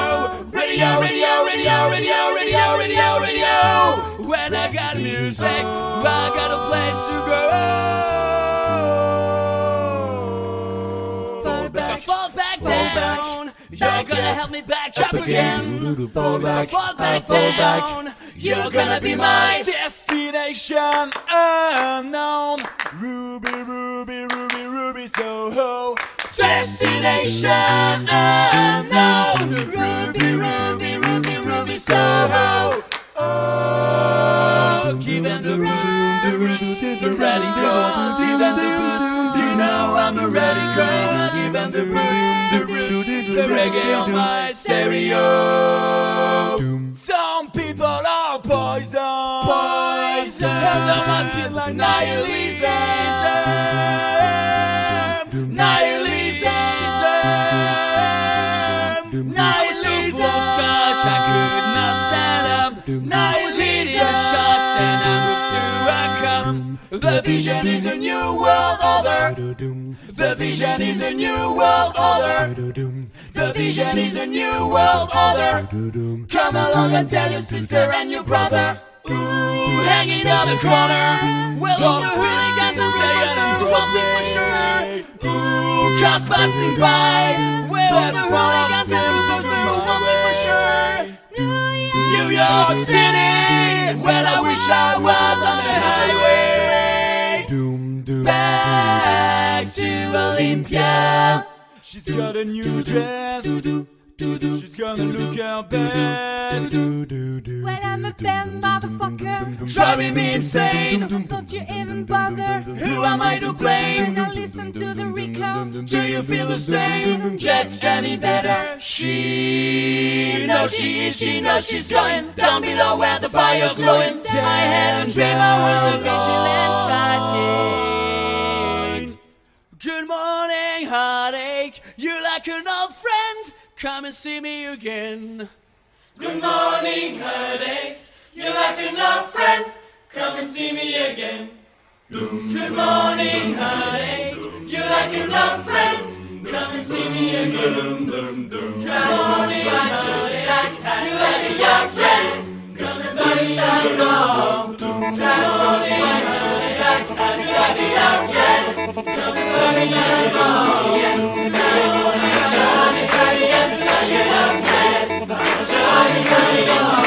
Radio, radio, radio, radio, radio, radio, radio. When I got music, I got a place to go. Fall back, fall back fall down, you're back gonna up, help me back up again. again. Fall back, fall back fall back. you're gonna be my destination unknown. Ruby, Ruby, Ruby, Ruby Soho. Destination unknown. Ruby, Ruby, Ruby, Ruby Soho. Oh, given the roots, the roots, the radicals, given the boots, you know I'm a radical. Given the roots, the roots, the reggae on my stereo. Some people are poison, poison, and I'm asking like nihilists. I could not stand up. Shots and I moved through a cup. The vision is a new world order. The vision is a new world order. The vision is a new world order. Come along and tell your sister and your brother. Ooh, hanging on the corner. Well, all the hooligans are saying one thing for sure. Ooh, cars passing by. Well, all the hooligans are saying one thing for sure. New York City, well, I wish I was on the highway. Back to Olympia. She's got a new dress. She's gonna look her best. Well, I'm a bad motherfucker. Driving me insane. Don't you even bother. Who am I to blame? When I listen to the recount. Do you feel the same? Gets any better? She knows she is, she knows she's going down below where the fire's glowing. I had a dream I was a vigilante sidekick. Good morning, heartache. You're like an old friend? Come and see me again. Good morning, heartache. You're like an old friend? Come and see me again. Good morning, heartache. You're like an old friend? Come and see me again. Good morning, heartache. You're like a young friend? Come and see me again. Good morning, heartache. You're like a young friend? Come and see me again. Hallelujah.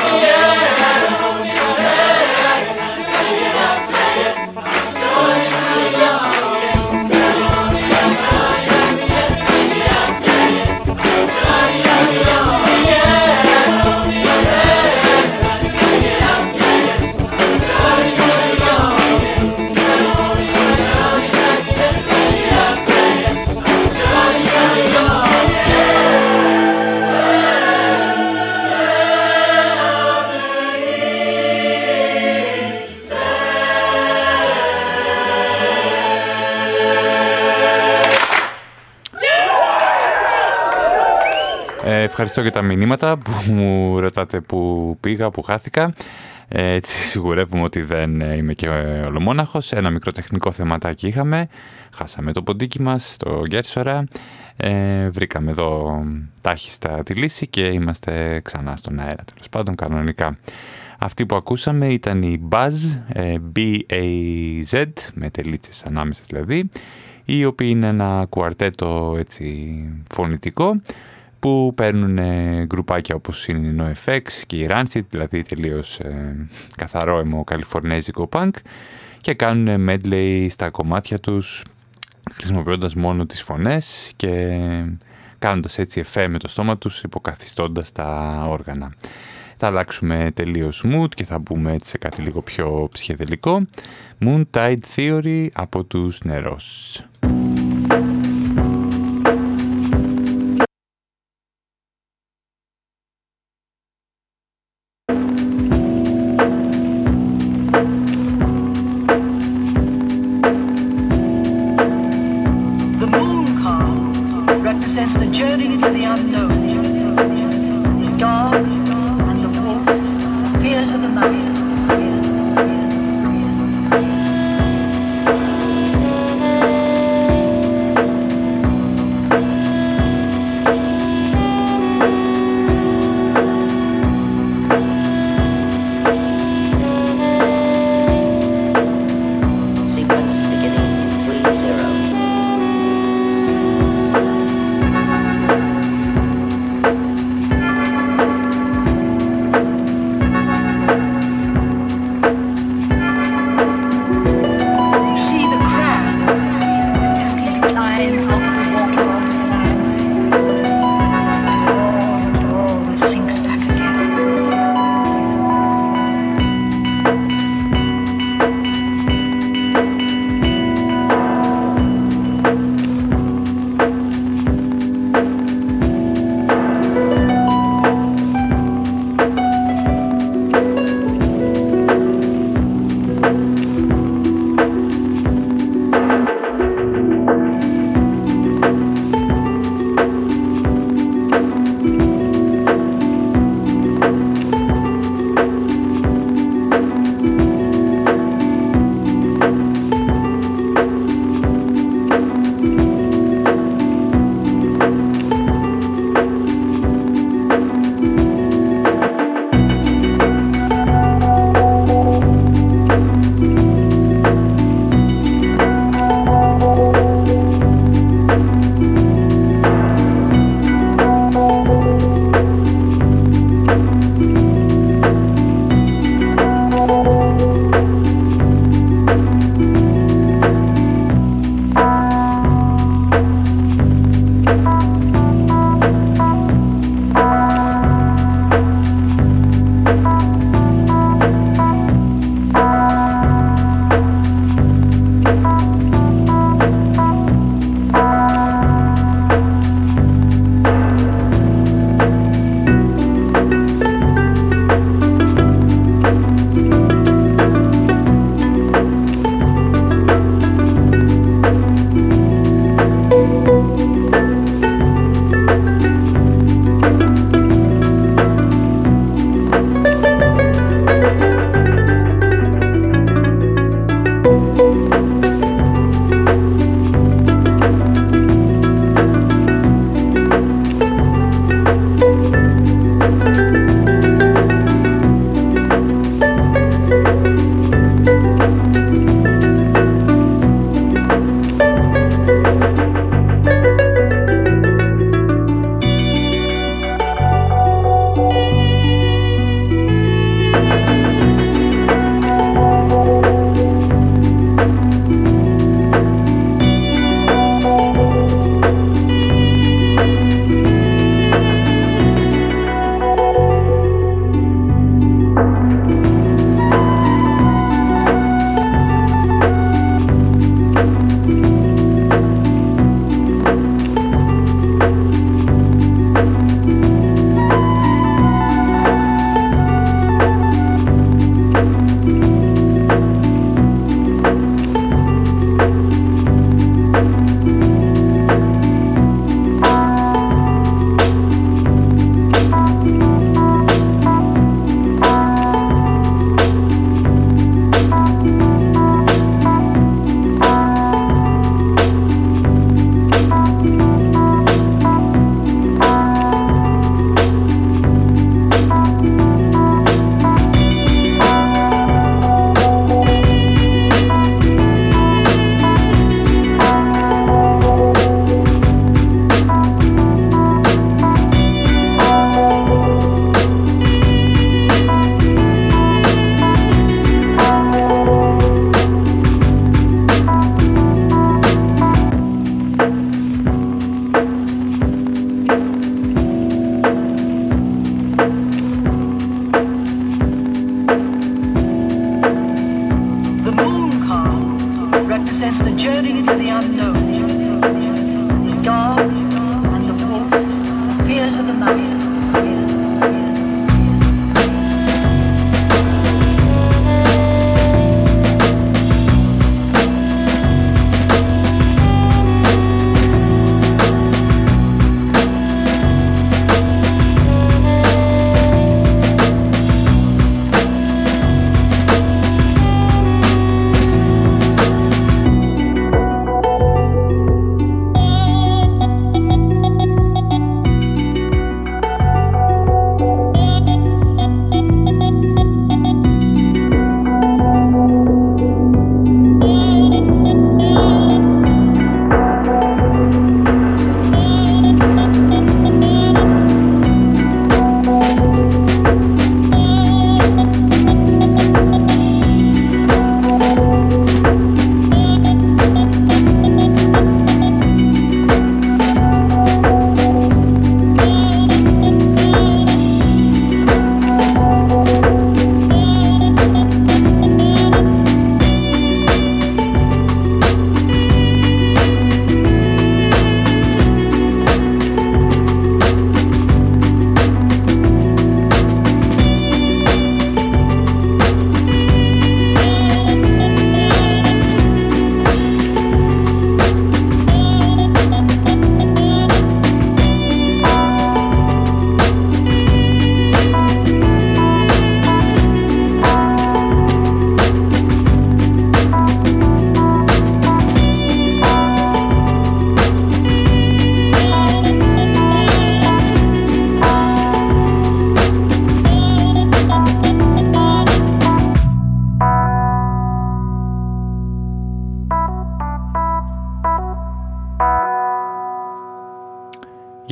Ευχαριστώ για τα μηνύματα που μου ρωτάτε που πήγα, που χάθηκα. Ε, έτσι σιγουρεύουμε ότι δεν ε, είμαι και ολομόναχος. Ένα μικρό τεχνικό θεματάκι είχαμε. Χάσαμε το ποντίκι μας, το Γκέρσορα. Ε, βρήκαμε εδώ τάχιστα τη λύση και είμαστε ξανά στον αέρα τέλος πάντων κανονικά. Αυτή που ακούσαμε ήταν η Buzz, ε, B-A-Z, με τελίτσες ανάμεσα δηλαδή, η οποία είναι ένα κουαρτέτο έτσι φωνητικό που παίρνουν γκρουπάκια όπως είναι η NoFX και η Rancid, δηλαδή τελείως ε, καθαρό αιμο καλιφορνέζικο punk και κάνουν medley στα κομμάτια τους χρησιμοποιώντας μόνο τις φωνές και κάνοντας έτσι εφέ με το στόμα τους υποκαθιστώντας τα όργανα. Θα αλλάξουμε τελείως mood και θα μπούμε έτσι σε κάτι λίγο πιο ψυχεδελικό. Moon Tide Theory από τους νερός.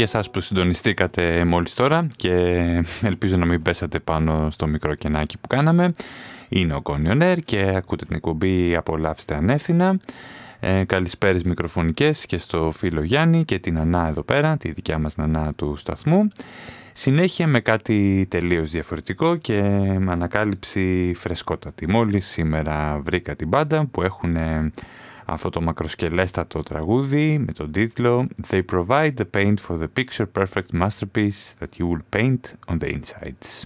Για σας που συντονιστήκατε μόλις τώρα και ελπίζω να μην πέσατε πάνω στο μικρό κενάκι που κάναμε. Είναι ο Κόνιον και ακούτε την εκπομπή «Απολαύστε ανεύθυνα». Ε, καλησπέρες μικροφωνικές και στο φίλο Γιάννη και την Ανά εδώ πέρα, τη δικιά μας Νανά του σταθμού. Συνέχεια με κάτι τελείως διαφορετικό και με ανακάλυψη φρεσκότατη. Μόλις σήμερα βρήκα την μπάντα που έχουν αυτό το μακροσκελέστατο τραγούδι με τον τίτλο «They provide the paint for the picture perfect masterpiece that you will paint on the insides».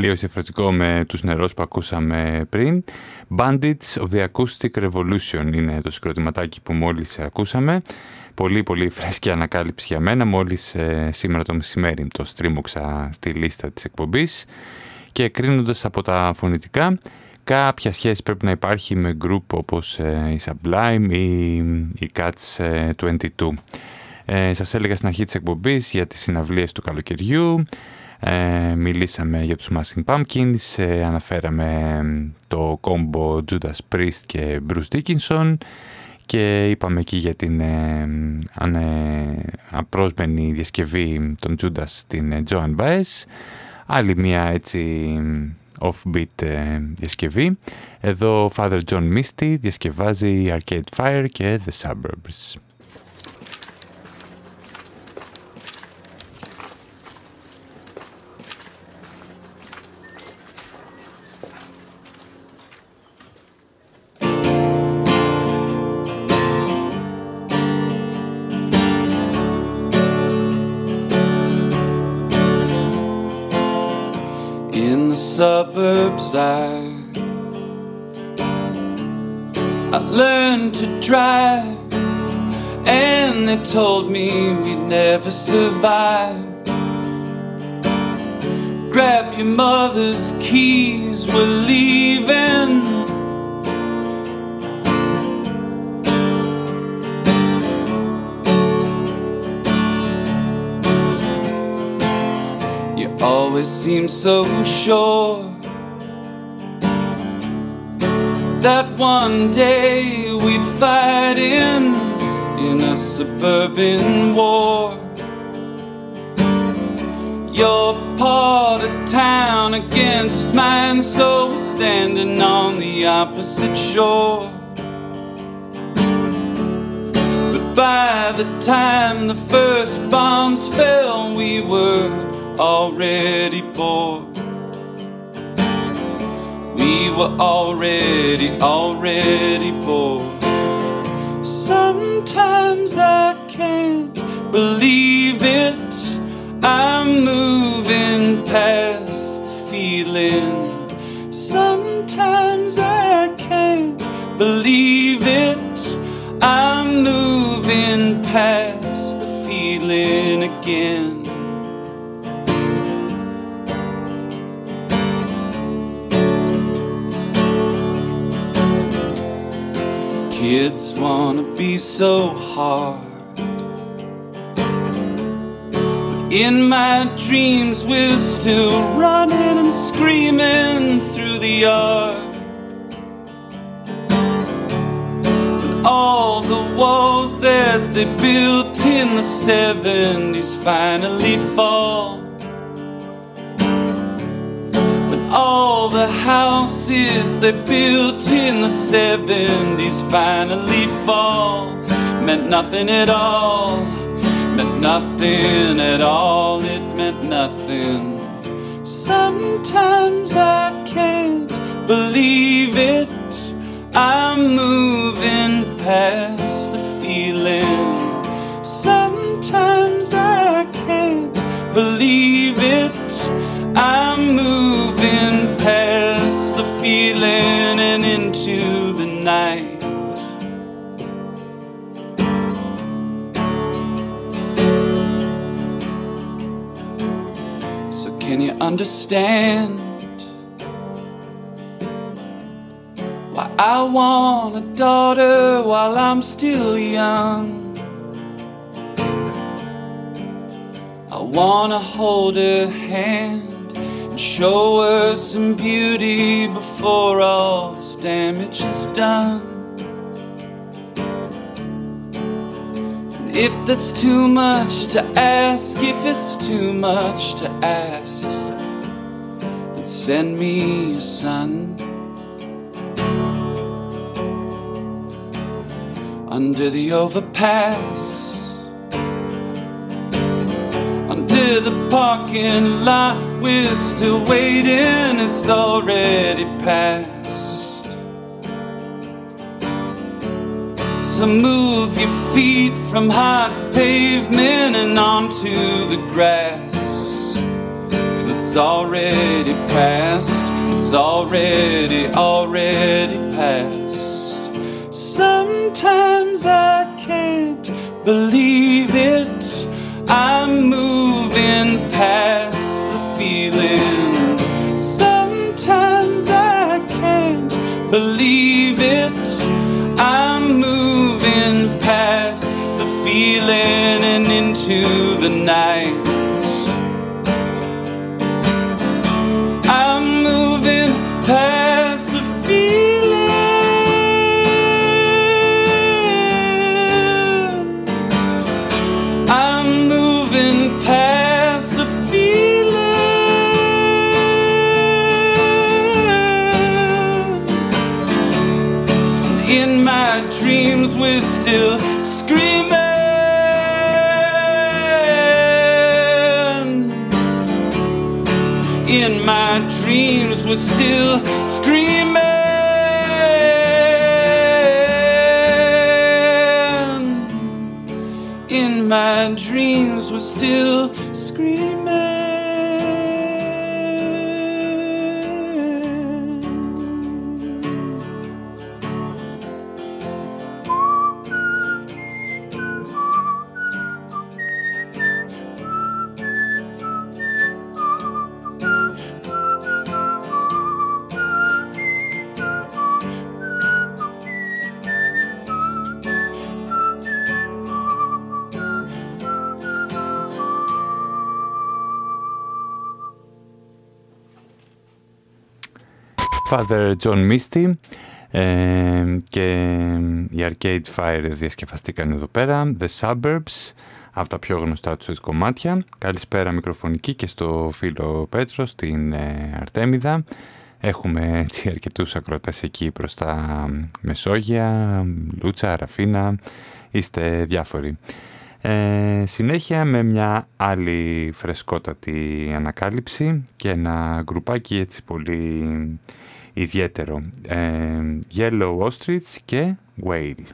Τελείως διαφορετικό με τους νερός που ακούσαμε πριν. Bandits of the Acoustic Revolution είναι το συγκροτηματάκι που μόλις ακούσαμε. Πολύ πολύ φρέσκια ανακάλυψη για μένα. Μόλις ε, σήμερα το μεσημέρι το στρίμωξα στη λίστα της εκπομπής. Και κρίνοντας από τα φωνητικά, κάποια σχέση πρέπει να υπάρχει με group όπως ε, η Sublime ή η Cats 22. Ε, ε, σας έλεγα στην αρχή της εκπομπής για τις συναυλίες του καλοκαιριού, ε, μιλήσαμε για τους Smashing Pumpkins, ε, αναφέραμε το κόμπο Judas Priest και Bruce Dickinson και είπαμε εκεί για την ε, ανε, απρόσμενη διασκευή των Judas στην Joan Baez. Άλλη μια έτσι off-beat ε, διασκευή. Εδώ Father John Misty διασκευάζει Arcade Fire και The Suburbs. Suburbs I I learned to drive and they told me we'd never survive. Grab your mother's keys, we're leaving always seemed so sure that one day we'd fight in in a suburban war. Your part of town against mine, so standing on the opposite shore. But by the time the first bombs fell, we were already bored. We were already, already bored. Sometimes I can't believe it. I'm moving past the feeling. Sometimes I can't believe it. I'm moving past the feeling again. Kids wanna be so hard. But in my dreams, we're still running and screaming through the yard. And all the walls that they built in the 70s finally fall. All the houses they built in the 70s finally fall. Meant nothing at all meant nothing at all. It meant nothing. Sometimes i can't believe it. I'm moving past the feeling. Sometimes i can't believe it. I'm moving and into the night. So, can you understand why I want a daughter while I'm still young? I wanna hold her hand show her some beauty before all this damage is done. And if that's too much to ask, if it's too much to ask, then send me a son. Under the overpass the parking lot. We're still waiting, it's already past. So move your feet from hot pavement and onto the grass. Cause it's already past, it's already, already past. Sometimes I can't believe it. I'm moving past the feeling. Sometimes I can't believe it. I'm moving past the feeling and into the night. I'm moving past dreams, we're still screaming. In my dreams, we're still screaming. In my dreams, we're still Father John Misty ε, και οι Arcade Fire διασκευαστήκαν εδώ πέρα The Suburbs από τα πιο γνωστά τους κομμάτια. Καλησπέρα μικροφωνική και στο φίλο Πέτρο στην ε, Αρτέμιδα. Έχουμε έτσι αρκετούς ακροτές εκεί προς τα Μεσόγεια, Λούτσα, Ραφίνα, είστε διάφοροι. Ε, συνέχεια με μια άλλη φρεσκότατη ανακάλυψη και ένα γκρουπάκι έτσι πολύ ιδιαίτερο. Ε, Yellow Ostrich και Whale.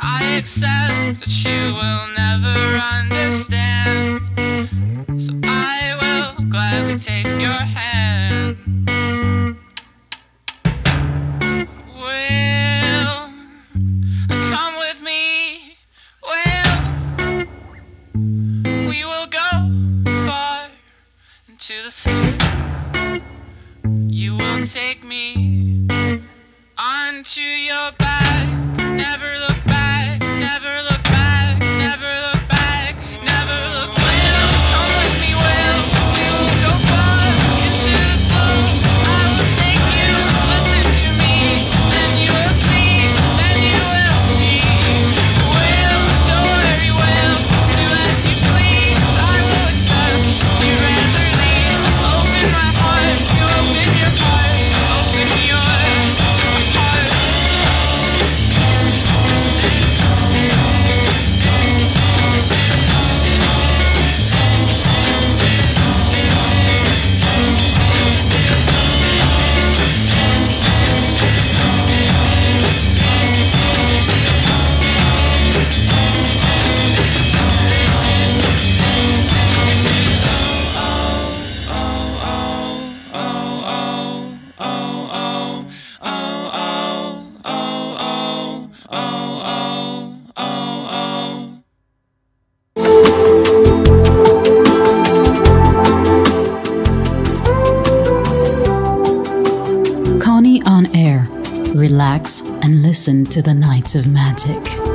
I accept that you will never understand. So I will gladly take your hand. to your listen to the Knights of Magic.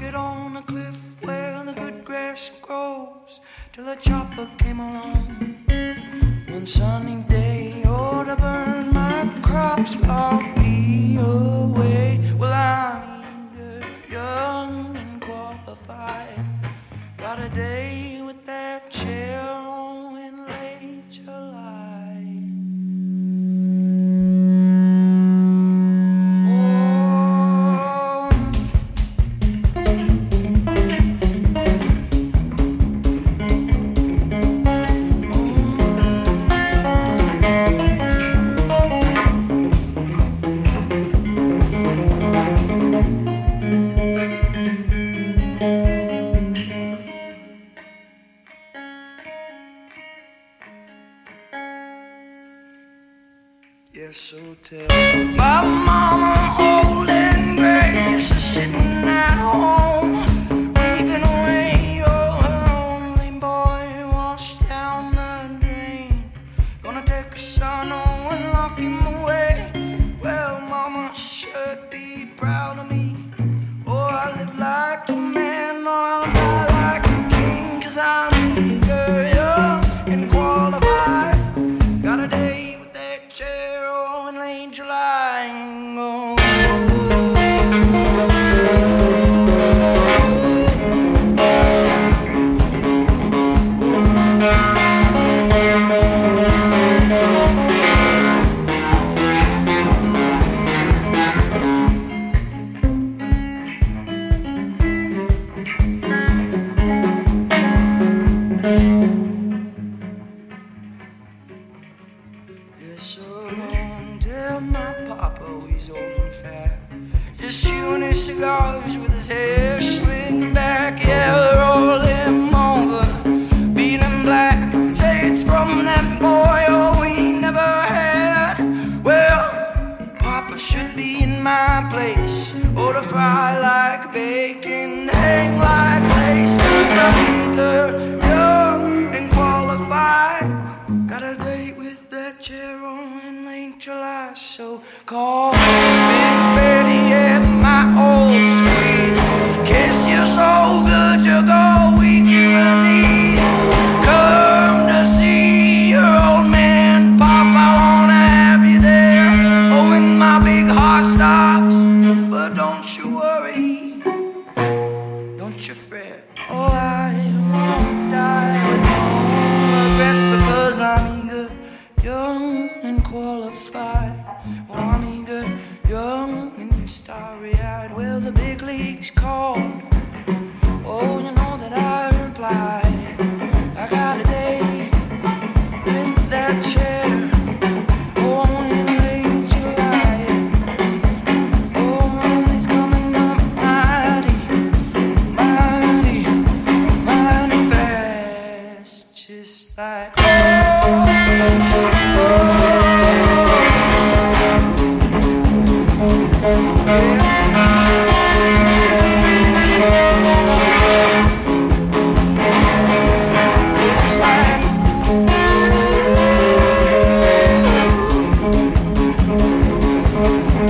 pocket on a cliff where the good grass grows till a chopper came along. One sunny day, oh, to burn my crops, far me away. Well, I'm eager, young, and qualified. Got a day.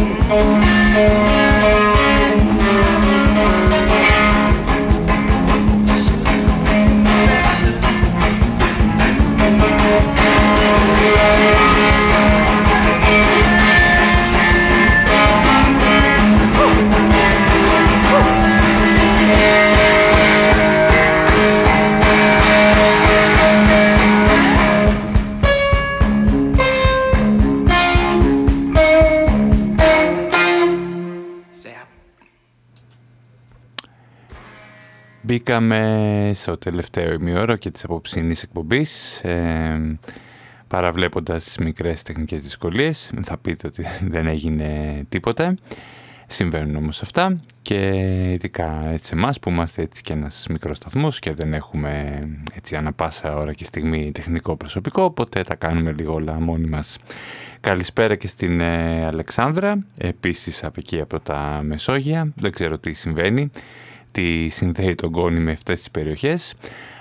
Música Μπήκαμε στο τελευταίο ημιώρο και της απόψινής εκπομπής ε, παραβλέποντας τις μικρές τεχνικές δυσκολίες. Θα πείτε ότι δεν έγινε τίποτα συμβαίνουν όμως αυτά και ειδικά έτσι εμάς που είμαστε έτσι και ένας μικρός σταθμός και δεν έχουμε έτσι ανα πάσα ώρα και στιγμή τεχνικό προσωπικό οπότε τα κάνουμε λίγο όλα μόνοι μας. Καλησπέρα και στην ε, Αλεξάνδρα επίσης από εκεί από τα Μεσόγεια. Δεν ξέρω τι συμβαίνει τι συνδέει τον Κόνη με αυτές τις περιοχές.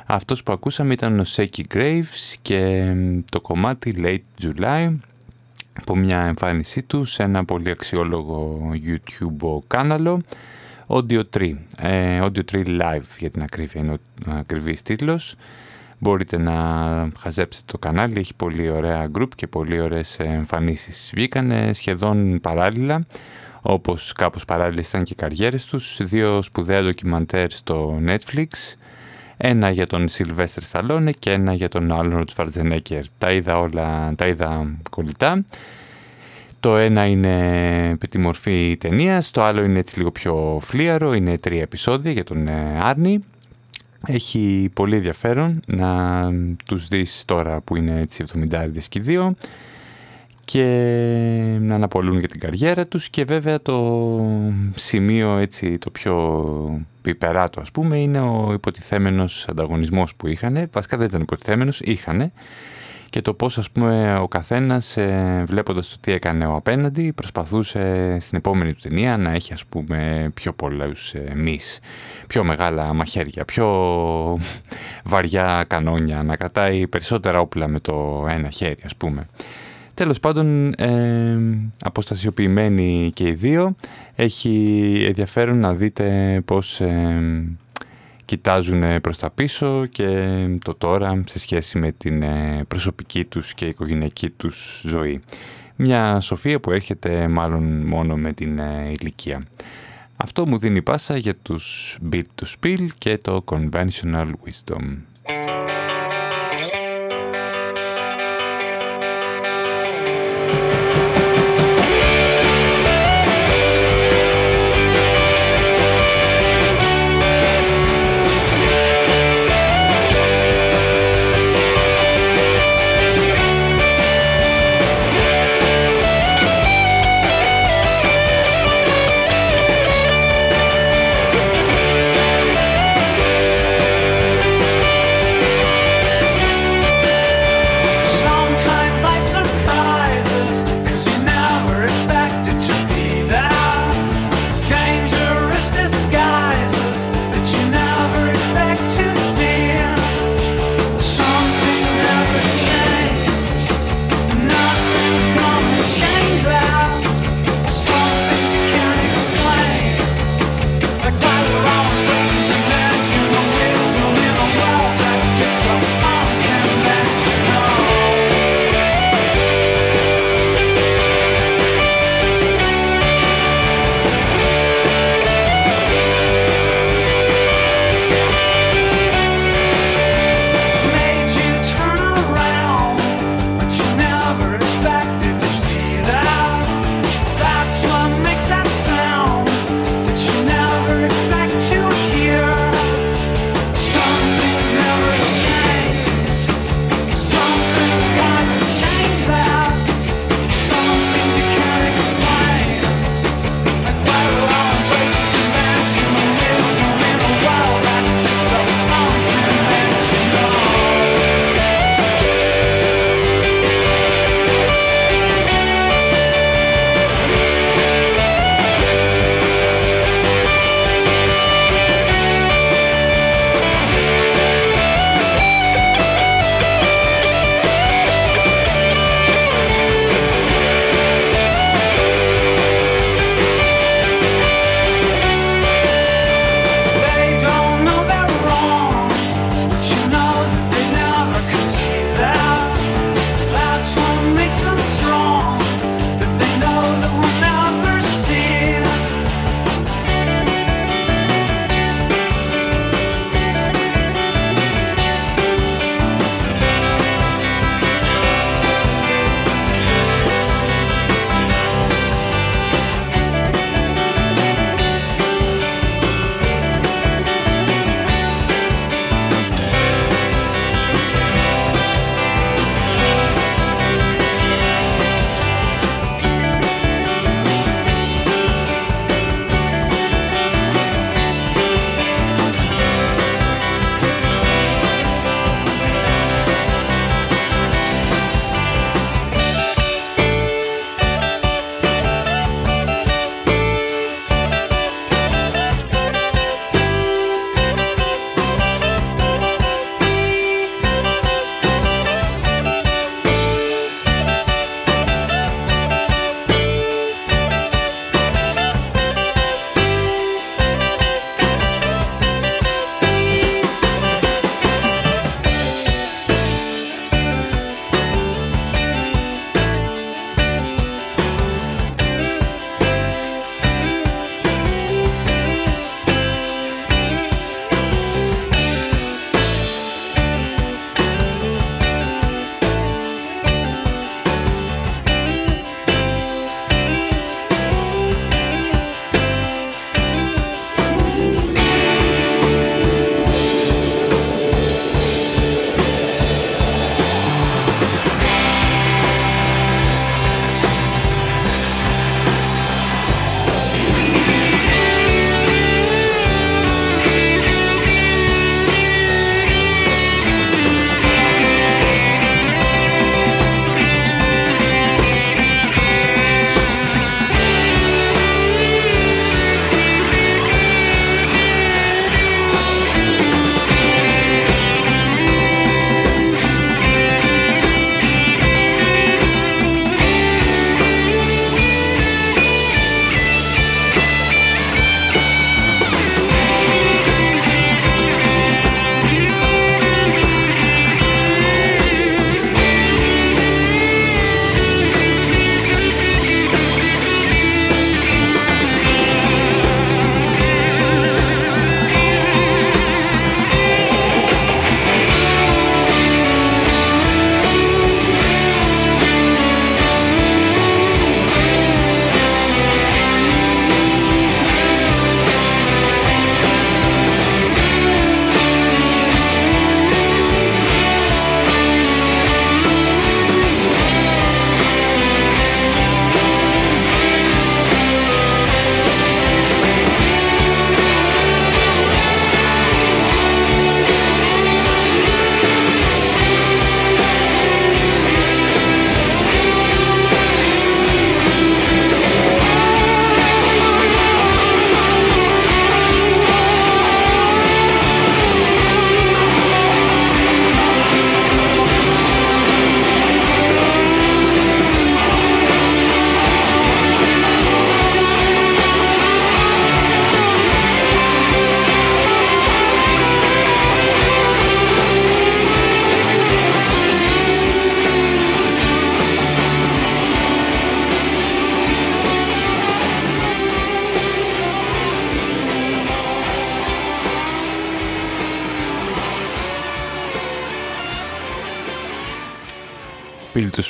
Αυτός που ακούσαμε ήταν ο Σέκι Graves και το κομμάτι Late July από μια εμφάνισή του σε ένα πολύ αξιόλογο YouTube κάναλο Audio 3, ε, Audio 3 Live για την ακρίβεια είναι ο ακριβής τίτλος. Μπορείτε να χαζέψετε το κανάλι, έχει πολύ ωραία group και πολύ ωραίες εμφανίσεις. Βγήκανε σχεδόν παράλληλα όπως κάπως παράλληλα ήταν και οι καριέρες τους, δύο σπουδαία ντοκιμαντέρ στο Netflix, ένα για τον Σιλβέστερ Σταλόνε και ένα για τον Άρνολντ Σβαρτσενέγκερ. Τα είδα όλα, τα είδα κολλητά. Το ένα είναι με τη μορφή ταινίας, το άλλο είναι έτσι λίγο πιο φλύαρο, είναι τρία επεισόδια για τον ε, Άρνι. Έχει πολύ ενδιαφέρον να τους δεις τώρα που είναι έτσι 70 και δύο και να αναπολούν για την καριέρα τους και βέβαια το σημείο έτσι το πιο πιπεράτο ας πούμε είναι ο υποτιθέμενος ανταγωνισμός που είχαν βασικά δεν ήταν υποτιθέμενος, είχαν και το πώς ας πούμε ο καθένας ε, βλέποντας το τι έκανε ο απέναντι προσπαθούσε στην επόμενη του ταινία να έχει ας πούμε πιο πολλούς ε, μυς, πιο μεγάλα μαχαίρια, πιο βαριά κανόνια, να κρατάει περισσότερα όπλα με το ένα χέρι ας πούμε. Τέλος πάντων, ε, αποστασιοποιημένοι και οι δύο, έχει ενδιαφέρον να δείτε πώς ε, κοιτάζουν προς τα πίσω και το τώρα σε σχέση με την ε, προσωπική τους και οικογενειακή τους ζωή. Μια σοφία που έρχεται μάλλον μόνο με την ε, ηλικία. Αυτό μου δίνει πάσα για τους Beat to Spill και το Conventional Wisdom.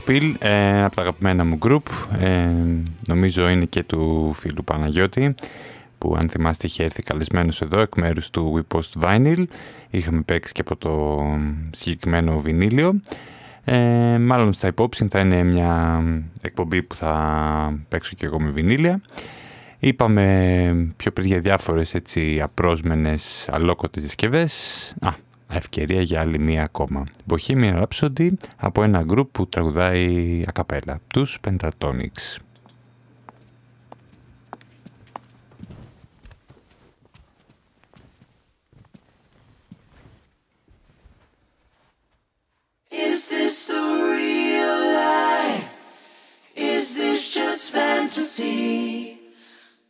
Spill to Spill ε, από τα αγαπημένα μου group ε, νομίζω είναι και του φίλου Παναγιώτη που αν θυμάστε είχε έρθει καλεσμένος εδώ εκ μέρους του We Post Vinyl. Είχαμε παίξει και από το συγκεκριμένο βινίλιο. Ε, μάλλον στα υπόψη θα είναι μια εκπομπή που θα παίξω και εγώ με βινίλια. Είπαμε πιο πριν για διάφορες έτσι απρόσμενες αλόκοτες συσκευές. Α, ευκαιρία για άλλη μία ακόμα. Bohemian Rhapsody από ένα γκρουπ που τραγουδάει ακαπέλα, τους Pentatonics. Is this the real life? Is this just fantasy?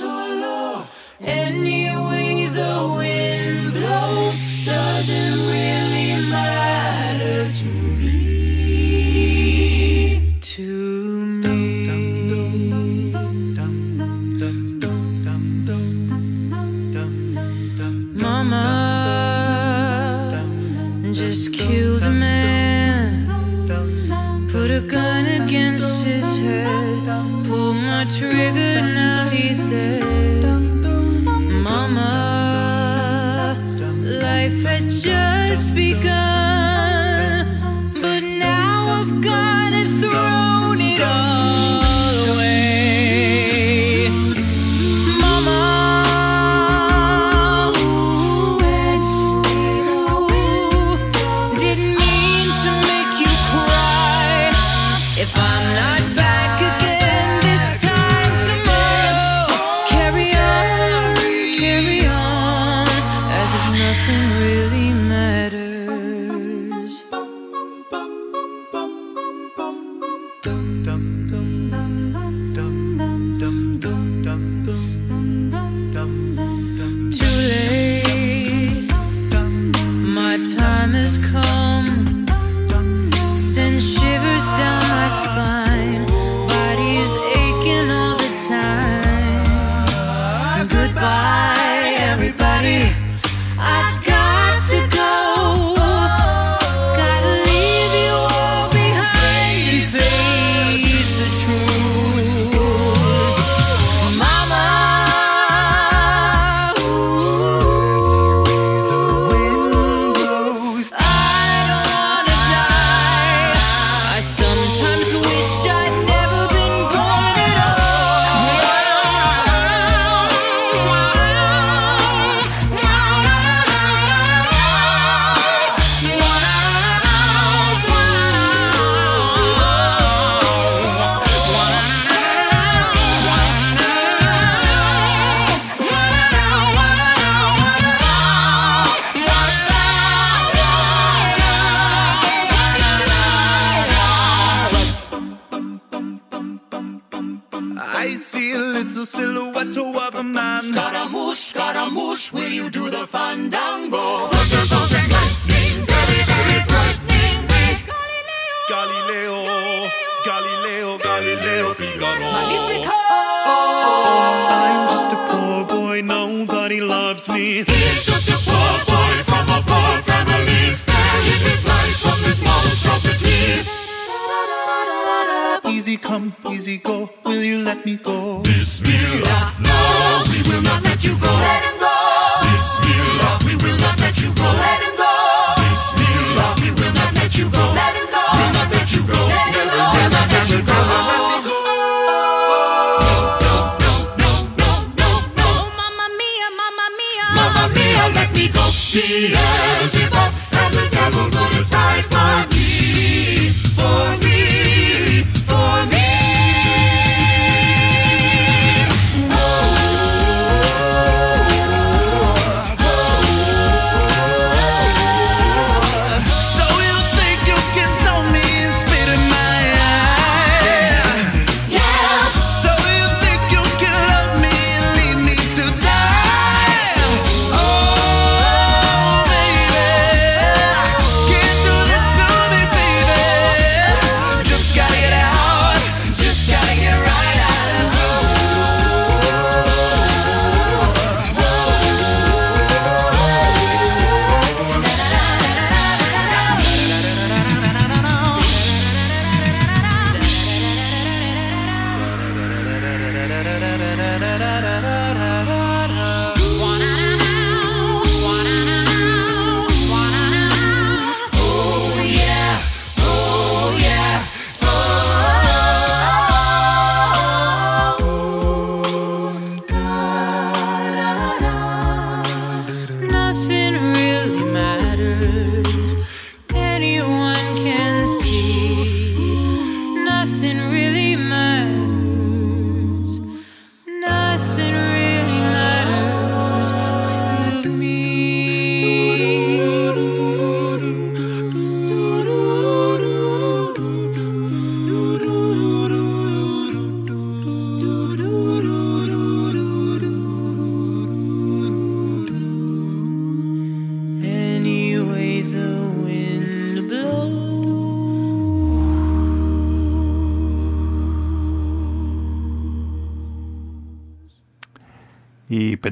little low. Any the wind blows doesn't really matter to me. to me. Mama just killed a man, put a gun against his head, pulled my trigger, Mama, life had just begun,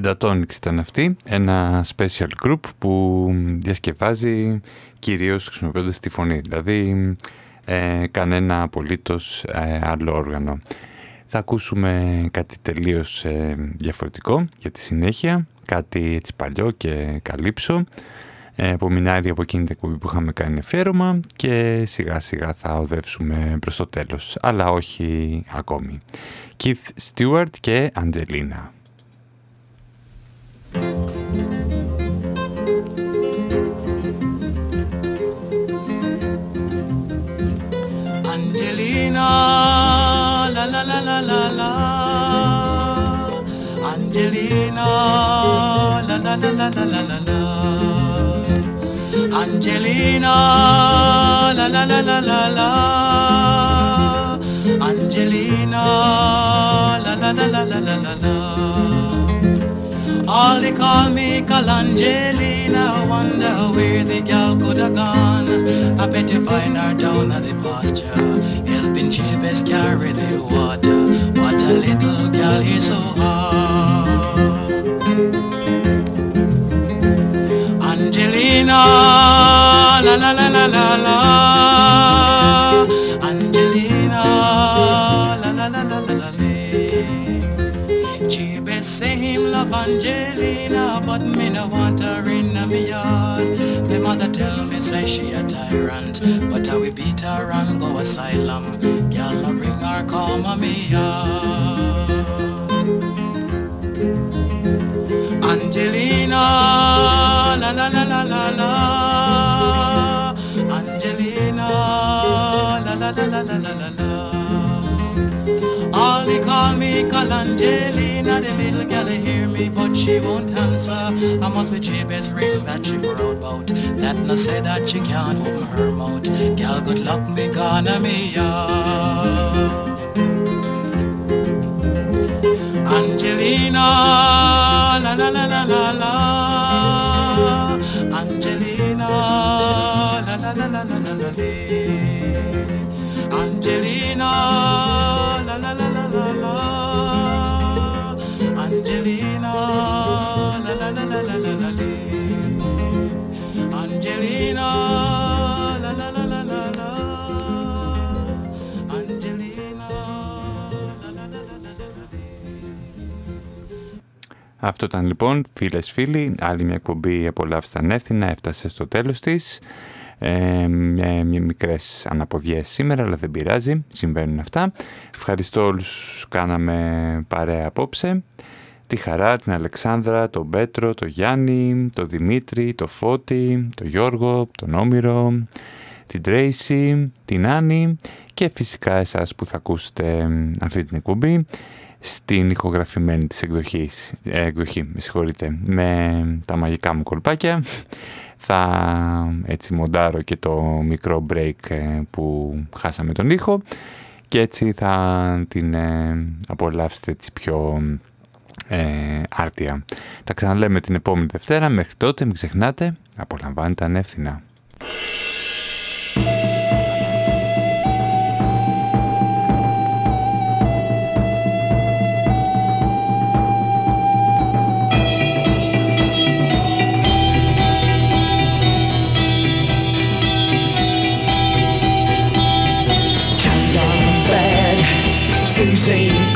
Η Pentatonix ήταν αυτή, ένα special group που διασκευάζει κυρίως χρησιμοποιώντας τη φωνή, δηλαδή ε, κανένα απολύτως ε, άλλο όργανο. Θα ακούσουμε κάτι τελείως ε, διαφορετικό για τη συνέχεια, κάτι έτσι παλιό και καλύψω, ε, απομεινάρει από εκείνη την εκπομπή που είχαμε κάνει εφέρωμα και σιγά σιγά θα οδεύσουμε προς το τέλος, αλλά όχι ακόμη. Keith Stewart και Angelina. Angelina, la la la la la la. Angelina, la la la la la la la. Angelina, la la la la la la. Angelina, la la la la la la la. All they call me Calangelina, wonder where the gal could have gone. I bet you find her down at the pasture, helping Jabez carry the water. What a little gal is so hard. Angelina, la la la la la la. say him love Angelina, but me no want her in me yard. The mother tell me say she a tyrant, but I will beat her and go asylum. Girl, no bring her come me yard. Angelina, la la la la la la. Angelina, la la la la la la la they call me Calangelina, the little gal hear me, but she won't answer. I must be Jabez ring that she proud about. That no say that she can't open her mouth. Gal, good luck me gonna me yard. Angelina, la la la la la la. Angelina, la la la la la la la. Angelina, la la la Αυτό ήταν λοιπόν φίλες φίλοι, άλλη μια εκπομπή απολαύστα ανεύθυνα, έφτασε στο τέλος της. Ε, με, με μικρές αναποδιές σήμερα, αλλά δεν πειράζει, συμβαίνουν αυτά. Ευχαριστώ όλους που κάναμε παρέα απόψε. Τη Χαρά, την Αλεξάνδρα, τον Πέτρο, τον Γιάννη, τον Δημήτρη, τον Φώτη, τον Γιώργο, τον Όμηρο, την Τρέισι, την Άννη και φυσικά εσάς που θα ακούσετε αυτή την εκπομπή στην ηχογραφημένη της εκδοχής, ε, εκδοχή, με συγχωρείτε, με τα μαγικά μου κολπάκια. Θα έτσι μοντάρω και το μικρό break ε, που χάσαμε τον ήχο και έτσι θα την ε, απολαύσετε έτσι πιο ε, άρτια. Τα ξαναλέμε την επόμενη Δευτέρα. Μέχρι τότε μην ξεχνάτε, απολαμβάνετε ανεύθυνα. Times